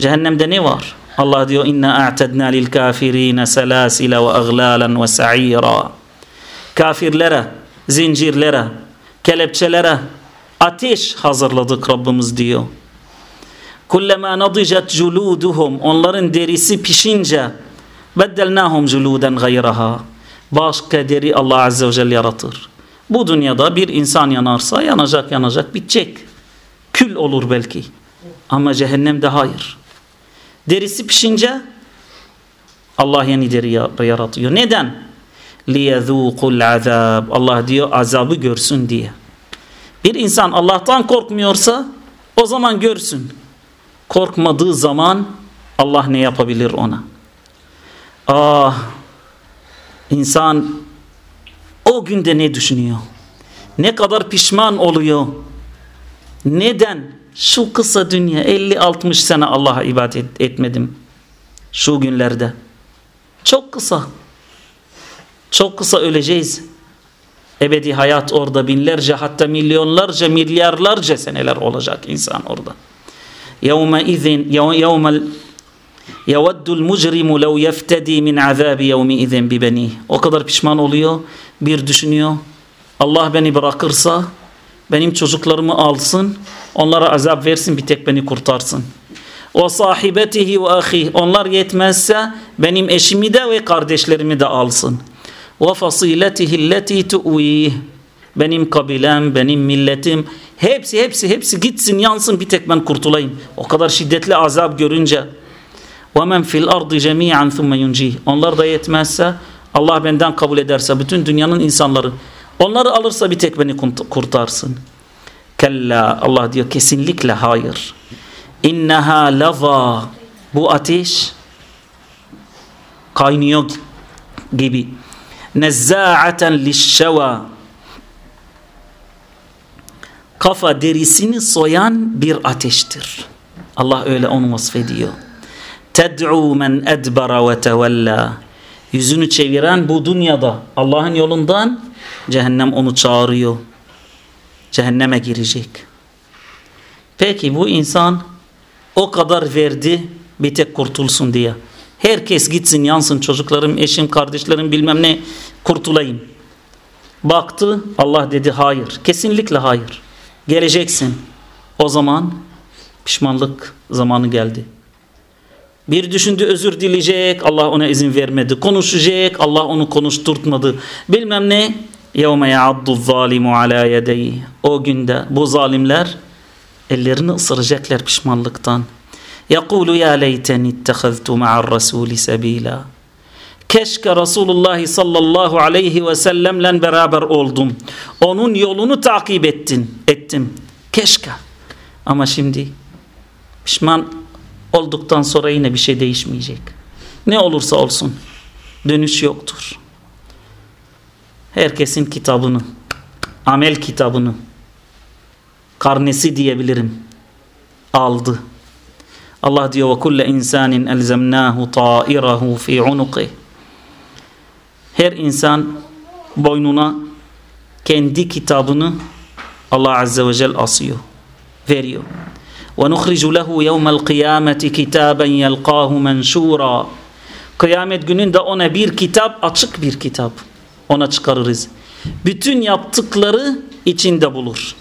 Cehennemde ne var? Allah diyor inna a'tadna lil kafirine selasile ve aglalan ve sa'ira kafirlere, zincirlere, kelepçelere ateş hazırladık Rabbimiz diyor. Kullama nadicet culuduhum onların derisi pişince beddelnahum culuden gayraha başka deri Allah Azze ve Celle yaratır. Bu dünyada bir insan yanarsa yanacak yanacak bitecek. Kül olur belki. Ama cehennemde hayır. Derisi pişince Allah yeni deri yaratıyor. Neden? liyezûkul azab. Allah diyor azabı görsün diye. Bir insan Allah'tan korkmuyorsa o zaman görsün. Korkmadığı zaman Allah ne yapabilir ona? Ah insan o günde ne düşünüyor? Ne kadar pişman oluyor? Neden? Şu kısa dünya 50-60 sene Allah'a ibadet etmedim. Şu günlerde. Çok kısa. Çok kısa öleceğiz. Ebedi hayat orada binlerce hatta milyonlarca milyarlarca seneler olacak insan orada. Yevme izin yevmel Yavaddul mucrimu lev yeftedi min azabi yevmi izen bibeni. O kadar pişman oluyor. Bir düşünüyor. Allah beni bırakırsa benim çocuklarımı alsın Onlara azap versin bir tek beni kurtarsın. O sahibetihi ve ahi. Onlar yetmezse benim eşimi de ve kardeşlerimi de alsın. Ve fasiletihi leti tu'uyih. Benim kabilem, benim milletim hepsi hepsi hepsi gitsin yansın bir tek ben kurtulayım. O kadar şiddetli azap görünce. Ve men fil ardı cemi'an thumme yuncih. Onlar da yetmezse Allah benden kabul ederse bütün dünyanın insanları onları alırsa bir tek beni kurtarsın. Kella Allah diyor kesinlikle hayır. İnneha lava bu ateş kaynıyor gibi. Nezza'aten lişşeva kafa derisini soyan bir ateştir. Allah öyle onu vasfediyor. Ted'u men edbara ve tevella yüzünü çeviren bu dünyada Allah'ın yolundan cehennem onu çağırıyor. Cehenneme girecek. Peki bu insan o kadar verdi bir tek kurtulsun diye. Herkes gitsin yansın çocuklarım, eşim, kardeşlerim bilmem ne kurtulayım. Baktı Allah dedi hayır. Kesinlikle hayır. Geleceksin. O zaman pişmanlık zamanı geldi. Bir düşündü özür dileyecek Allah ona izin vermedi. Konuşacak Allah onu konuşturtmadı. Bilmem ne. يَوْمَ يَعَضُّ الظَّالِمُ عَلَى يَدَيْهِ O günde bu zalimler ellerini ısıracaklar pişmanlıktan. يَقُولُ يَا لَيْتَنِ اتَّخَذْتُ مَعَ الرَّسُولِ سَب۪يلًا Keşke Resulullah sallallahu aleyhi ve sellemle beraber oldum. Onun yolunu takip ettin, ettim. Keşke. Ama şimdi pişman olduktan sonra yine bir şey değişmeyecek. Ne olursa olsun dönüş yoktur. herkesin kitabını, amel kitabını, karnesi diyebilirim, aldı. Allah diyor ve kulle insanin elzemnahu ta'irahu fi unuqi. Her insan boynuna kendi kitabını Allah azze ve celle asıyor, veriyor. Ve nuhricu lehu yevmel kıyameti kitaben yelqahu menşura. Kıyamet gününde ona bir kitap, açık bir kitap ona çıkarırız. Bütün yaptıkları içinde bulur.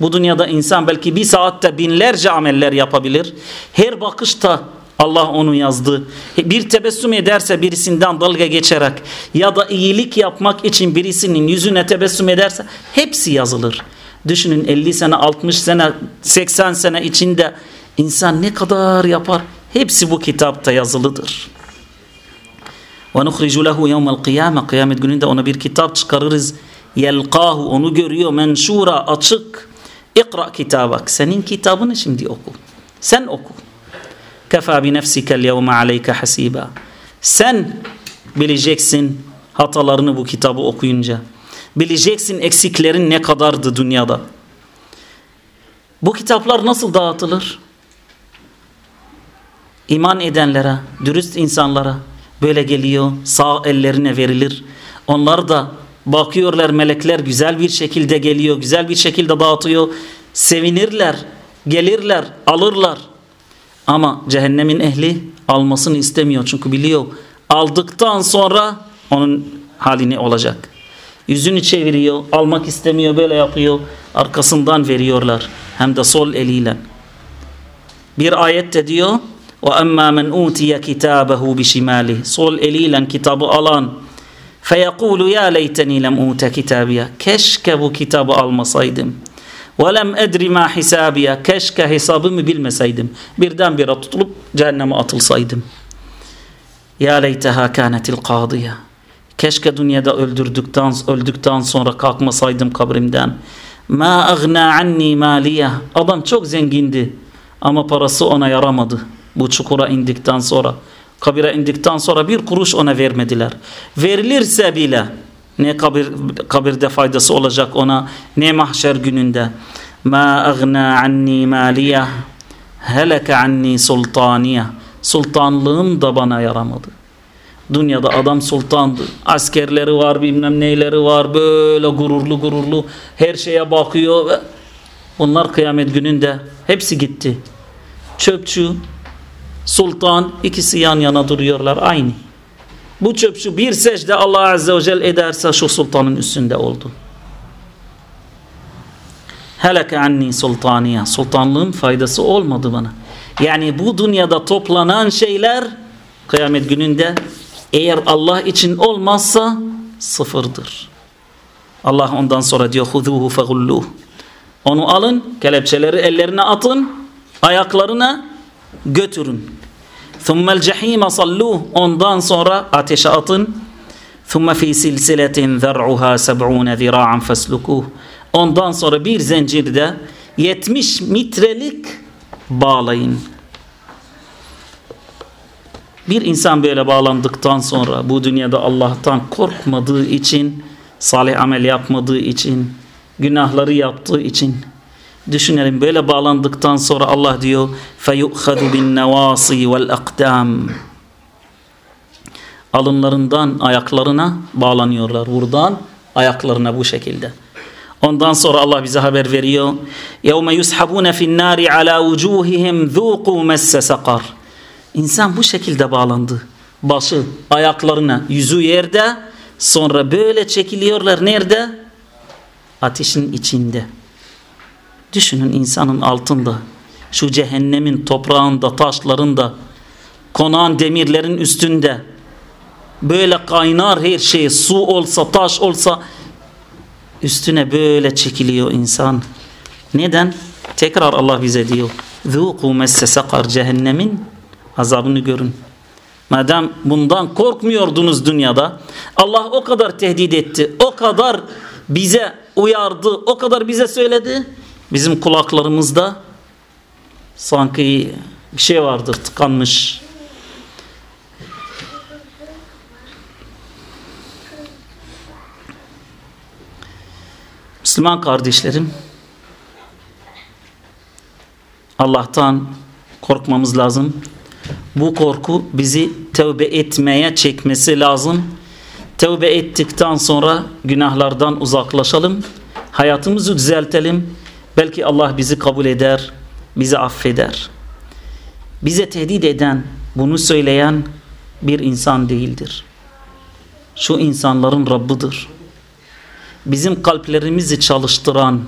Bu dünyada insan belki bir saatte binlerce ameller yapabilir. Her bakışta Allah onu yazdı. Bir tebessüm ederse birisinden dalga geçerek ya da iyilik yapmak için birisinin yüzüne tebessüm ederse hepsi yazılır. Düşünün 50 sene, 60 sene, 80 sene içinde insan ne kadar yapar? Hepsi bu kitapta yazılıdır. Ve nuhricu lehu yevmel kıyame. Kıyamet gününde ona bir kitap çıkarırız. Yelkahu onu görüyor menşura açık. İkra kitabak. Senin kitabını şimdi oku. Sen oku. Kefa bi nefsikel yevme aleyke hasiba. Sen bileceksin hatalarını bu kitabı okuyunca. Bileceksin eksiklerin ne kadardı dünyada. Bu kitaplar nasıl dağıtılır? İman edenlere, dürüst insanlara, böyle geliyor, sağ ellerine verilir. Onlar da bakıyorlar melekler güzel bir şekilde geliyor, güzel bir şekilde dağıtıyor. Sevinirler, gelirler, alırlar. Ama cehennemin ehli almasını istemiyor çünkü biliyor aldıktan sonra onun hali ne olacak. Yüzünü çeviriyor, almak istemiyor, böyle yapıyor. Arkasından veriyorlar. Hem de sol eliyle. Bir ayette diyor وَأَمَّا مَنْ اُوْتِيَ كِتَابَهُ بِشِمَالِهِ Sol eliyle kitabı alan فَيَقُولُ يَا لَيْتَنِي لَمْ اُوْتَ كِتَابِيَ Keşke bu kitabı almasaydım. وَلَمْ اَدْرِ مَا حِسَابِيَ Keşke hesabımı bilmeseydim. Birdenbire tutulup cehenneme atılsaydım. Ya leyteha kânetil kâdiye. Keşke dünyada öldürdükten, öldükten sonra kalkmasaydım kabrimden. Ma agna anni maliye. Adam çok zengindi ama parası ona yaramadı. Bu çukura indikten sonra, kabire indikten sonra bir kuruş ona vermediler. Verilirse bile ne kabir, kabirde faydası olacak ona ne mahşer gününde. Ma agna anni maliye heleke anni sultaniye. Sultanlığım da bana yaramadı. Dünyada adam sultandı. Askerleri var bilmem neyleri var. Böyle gururlu gururlu her şeye bakıyor. Ve bunlar kıyamet gününde hepsi gitti. Çöpçü, sultan ikisi yan yana duruyorlar aynı. Bu çöpçü bir secde Allah Azze ve Celle ederse şu sultanın üstünde oldu. Heleke anni sultaniye. Sultanlığın faydası olmadı bana. Yani bu dünyada toplanan şeyler kıyamet gününde eğer Allah için olmazsa sıfırdır. Allah ondan sonra diyor huzuhu fegulluh. Onu alın, kelepçeleri ellerine atın, ayaklarına götürün. Thummel cehime salluh. Ondan sonra ateşe atın. Thumme fi silsiletin zer'uha seb'une zira'an feslukuh. Ondan sonra bir zincirde 70 metrelik bağlayın. Bir insan böyle bağlandıktan sonra bu dünyada Allah'tan korkmadığı için, salih amel yapmadığı için, günahları yaptığı için düşünelim böyle bağlandıktan sonra Allah diyor feyukhadu bin nevasi vel akdam alınlarından ayaklarına bağlanıyorlar buradan ayaklarına bu şekilde. Ondan sonra Allah bize haber veriyor yevme yushabune fin nari ala vucuhihim zuqu messe sakar İnsan bu şekilde bağlandı başı ayaklarına yüzü yerde sonra böyle çekiliyorlar nerede? Ateşin içinde. Düşünün insanın altında, şu cehennemin toprağında, taşlarında, konağın demirlerin üstünde böyle kaynar her şey su olsa taş olsa üstüne böyle çekiliyor insan. Neden? Tekrar Allah bize diyor. Zuku messe sakar cehennemin azabını görün. Madem bundan korkmuyordunuz dünyada Allah o kadar tehdit etti. O kadar bize uyardı. O kadar bize söyledi. Bizim kulaklarımızda sanki bir şey vardır tıkanmış. Müslüman kardeşlerim Allah'tan korkmamız lazım. Bu korku bizi tövbe etmeye çekmesi lazım. Tövbe ettikten sonra günahlardan uzaklaşalım. Hayatımızı düzeltelim. Belki Allah bizi kabul eder, bizi affeder. Bize tehdit eden, bunu söyleyen bir insan değildir. Şu insanların Rabbidir. Bizim kalplerimizi çalıştıran,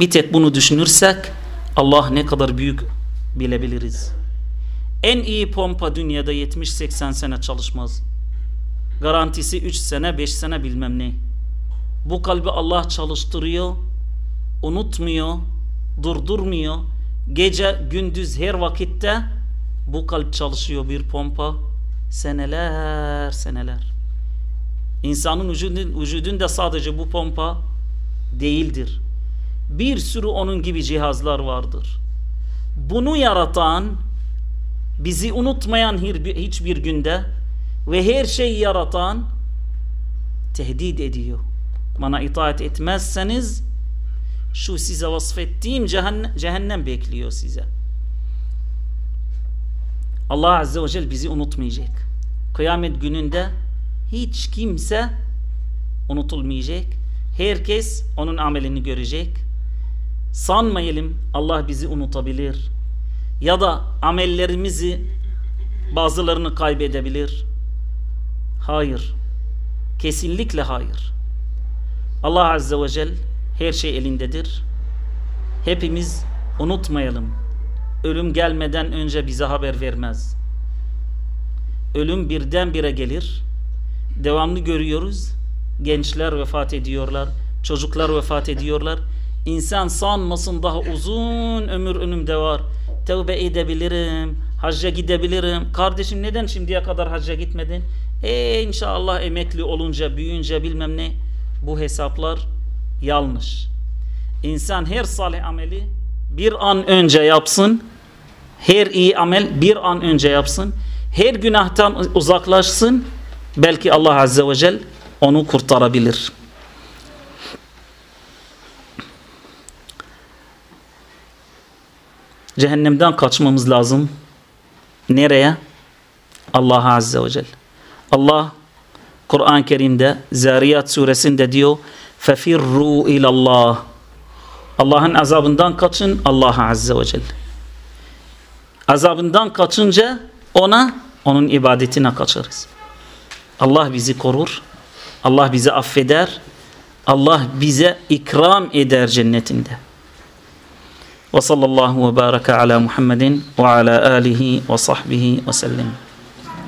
bir tek bunu düşünürsek Allah ne kadar büyük bilebiliriz. En iyi pompa dünyada 70-80 sene çalışmaz. Garantisi 3 sene 5 sene bilmem ne. Bu kalbi Allah çalıştırıyor, unutmuyor, durdurmuyor. Gece gündüz her vakitte bu kalp çalışıyor bir pompa. Seneler seneler. İnsanın vücudun, vücudunda sadece bu pompa değildir. Bir sürü onun gibi cihazlar vardır. Bunu yaratan bizi unutmayan hiçbir günde ve her şeyi yaratan tehdit ediyor. Bana itaat etmezseniz şu size vasfettiğim cehennem, cehennem bekliyor size. Allah Azze ve Celle bizi unutmayacak. Kıyamet gününde hiç kimse unutulmayacak. Herkes onun amelini görecek. Sanmayalım Allah bizi unutabilir ya da amellerimizi bazılarını kaybedebilir. Hayır. Kesinlikle hayır. Allah Azze ve Celle her şey elindedir. Hepimiz unutmayalım. Ölüm gelmeden önce bize haber vermez. Ölüm birdenbire gelir. Devamlı görüyoruz. Gençler vefat ediyorlar. Çocuklar vefat ediyorlar. İnsan sanmasın daha uzun ömür önümde var tevbe edebilirim, hacca gidebilirim. Kardeşim neden şimdiye kadar hacca gitmedin? E inşallah emekli olunca, büyüyünce bilmem ne. Bu hesaplar yanlış. İnsan her salih ameli bir an önce yapsın. Her iyi amel bir an önce yapsın. Her günahtan uzaklaşsın. Belki Allah Azze ve Celle onu kurtarabilir. Cehennemden kaçmamız lazım. Nereye? Allah Azze ve Celle. Allah Kur'an-ı Kerim'de Zariyat suresinde diyor Fefirru ilallah. Allah'ın azabından kaçın Allah'a azze ve celle. Azabından kaçınca ona, onun ibadetine kaçarız. Allah bizi korur. Allah bizi affeder. Allah bize ikram eder cennetinde. Ve sallallahu ve baraka ala Muhammedin ve ala alihi ve sahbihi ve sellem.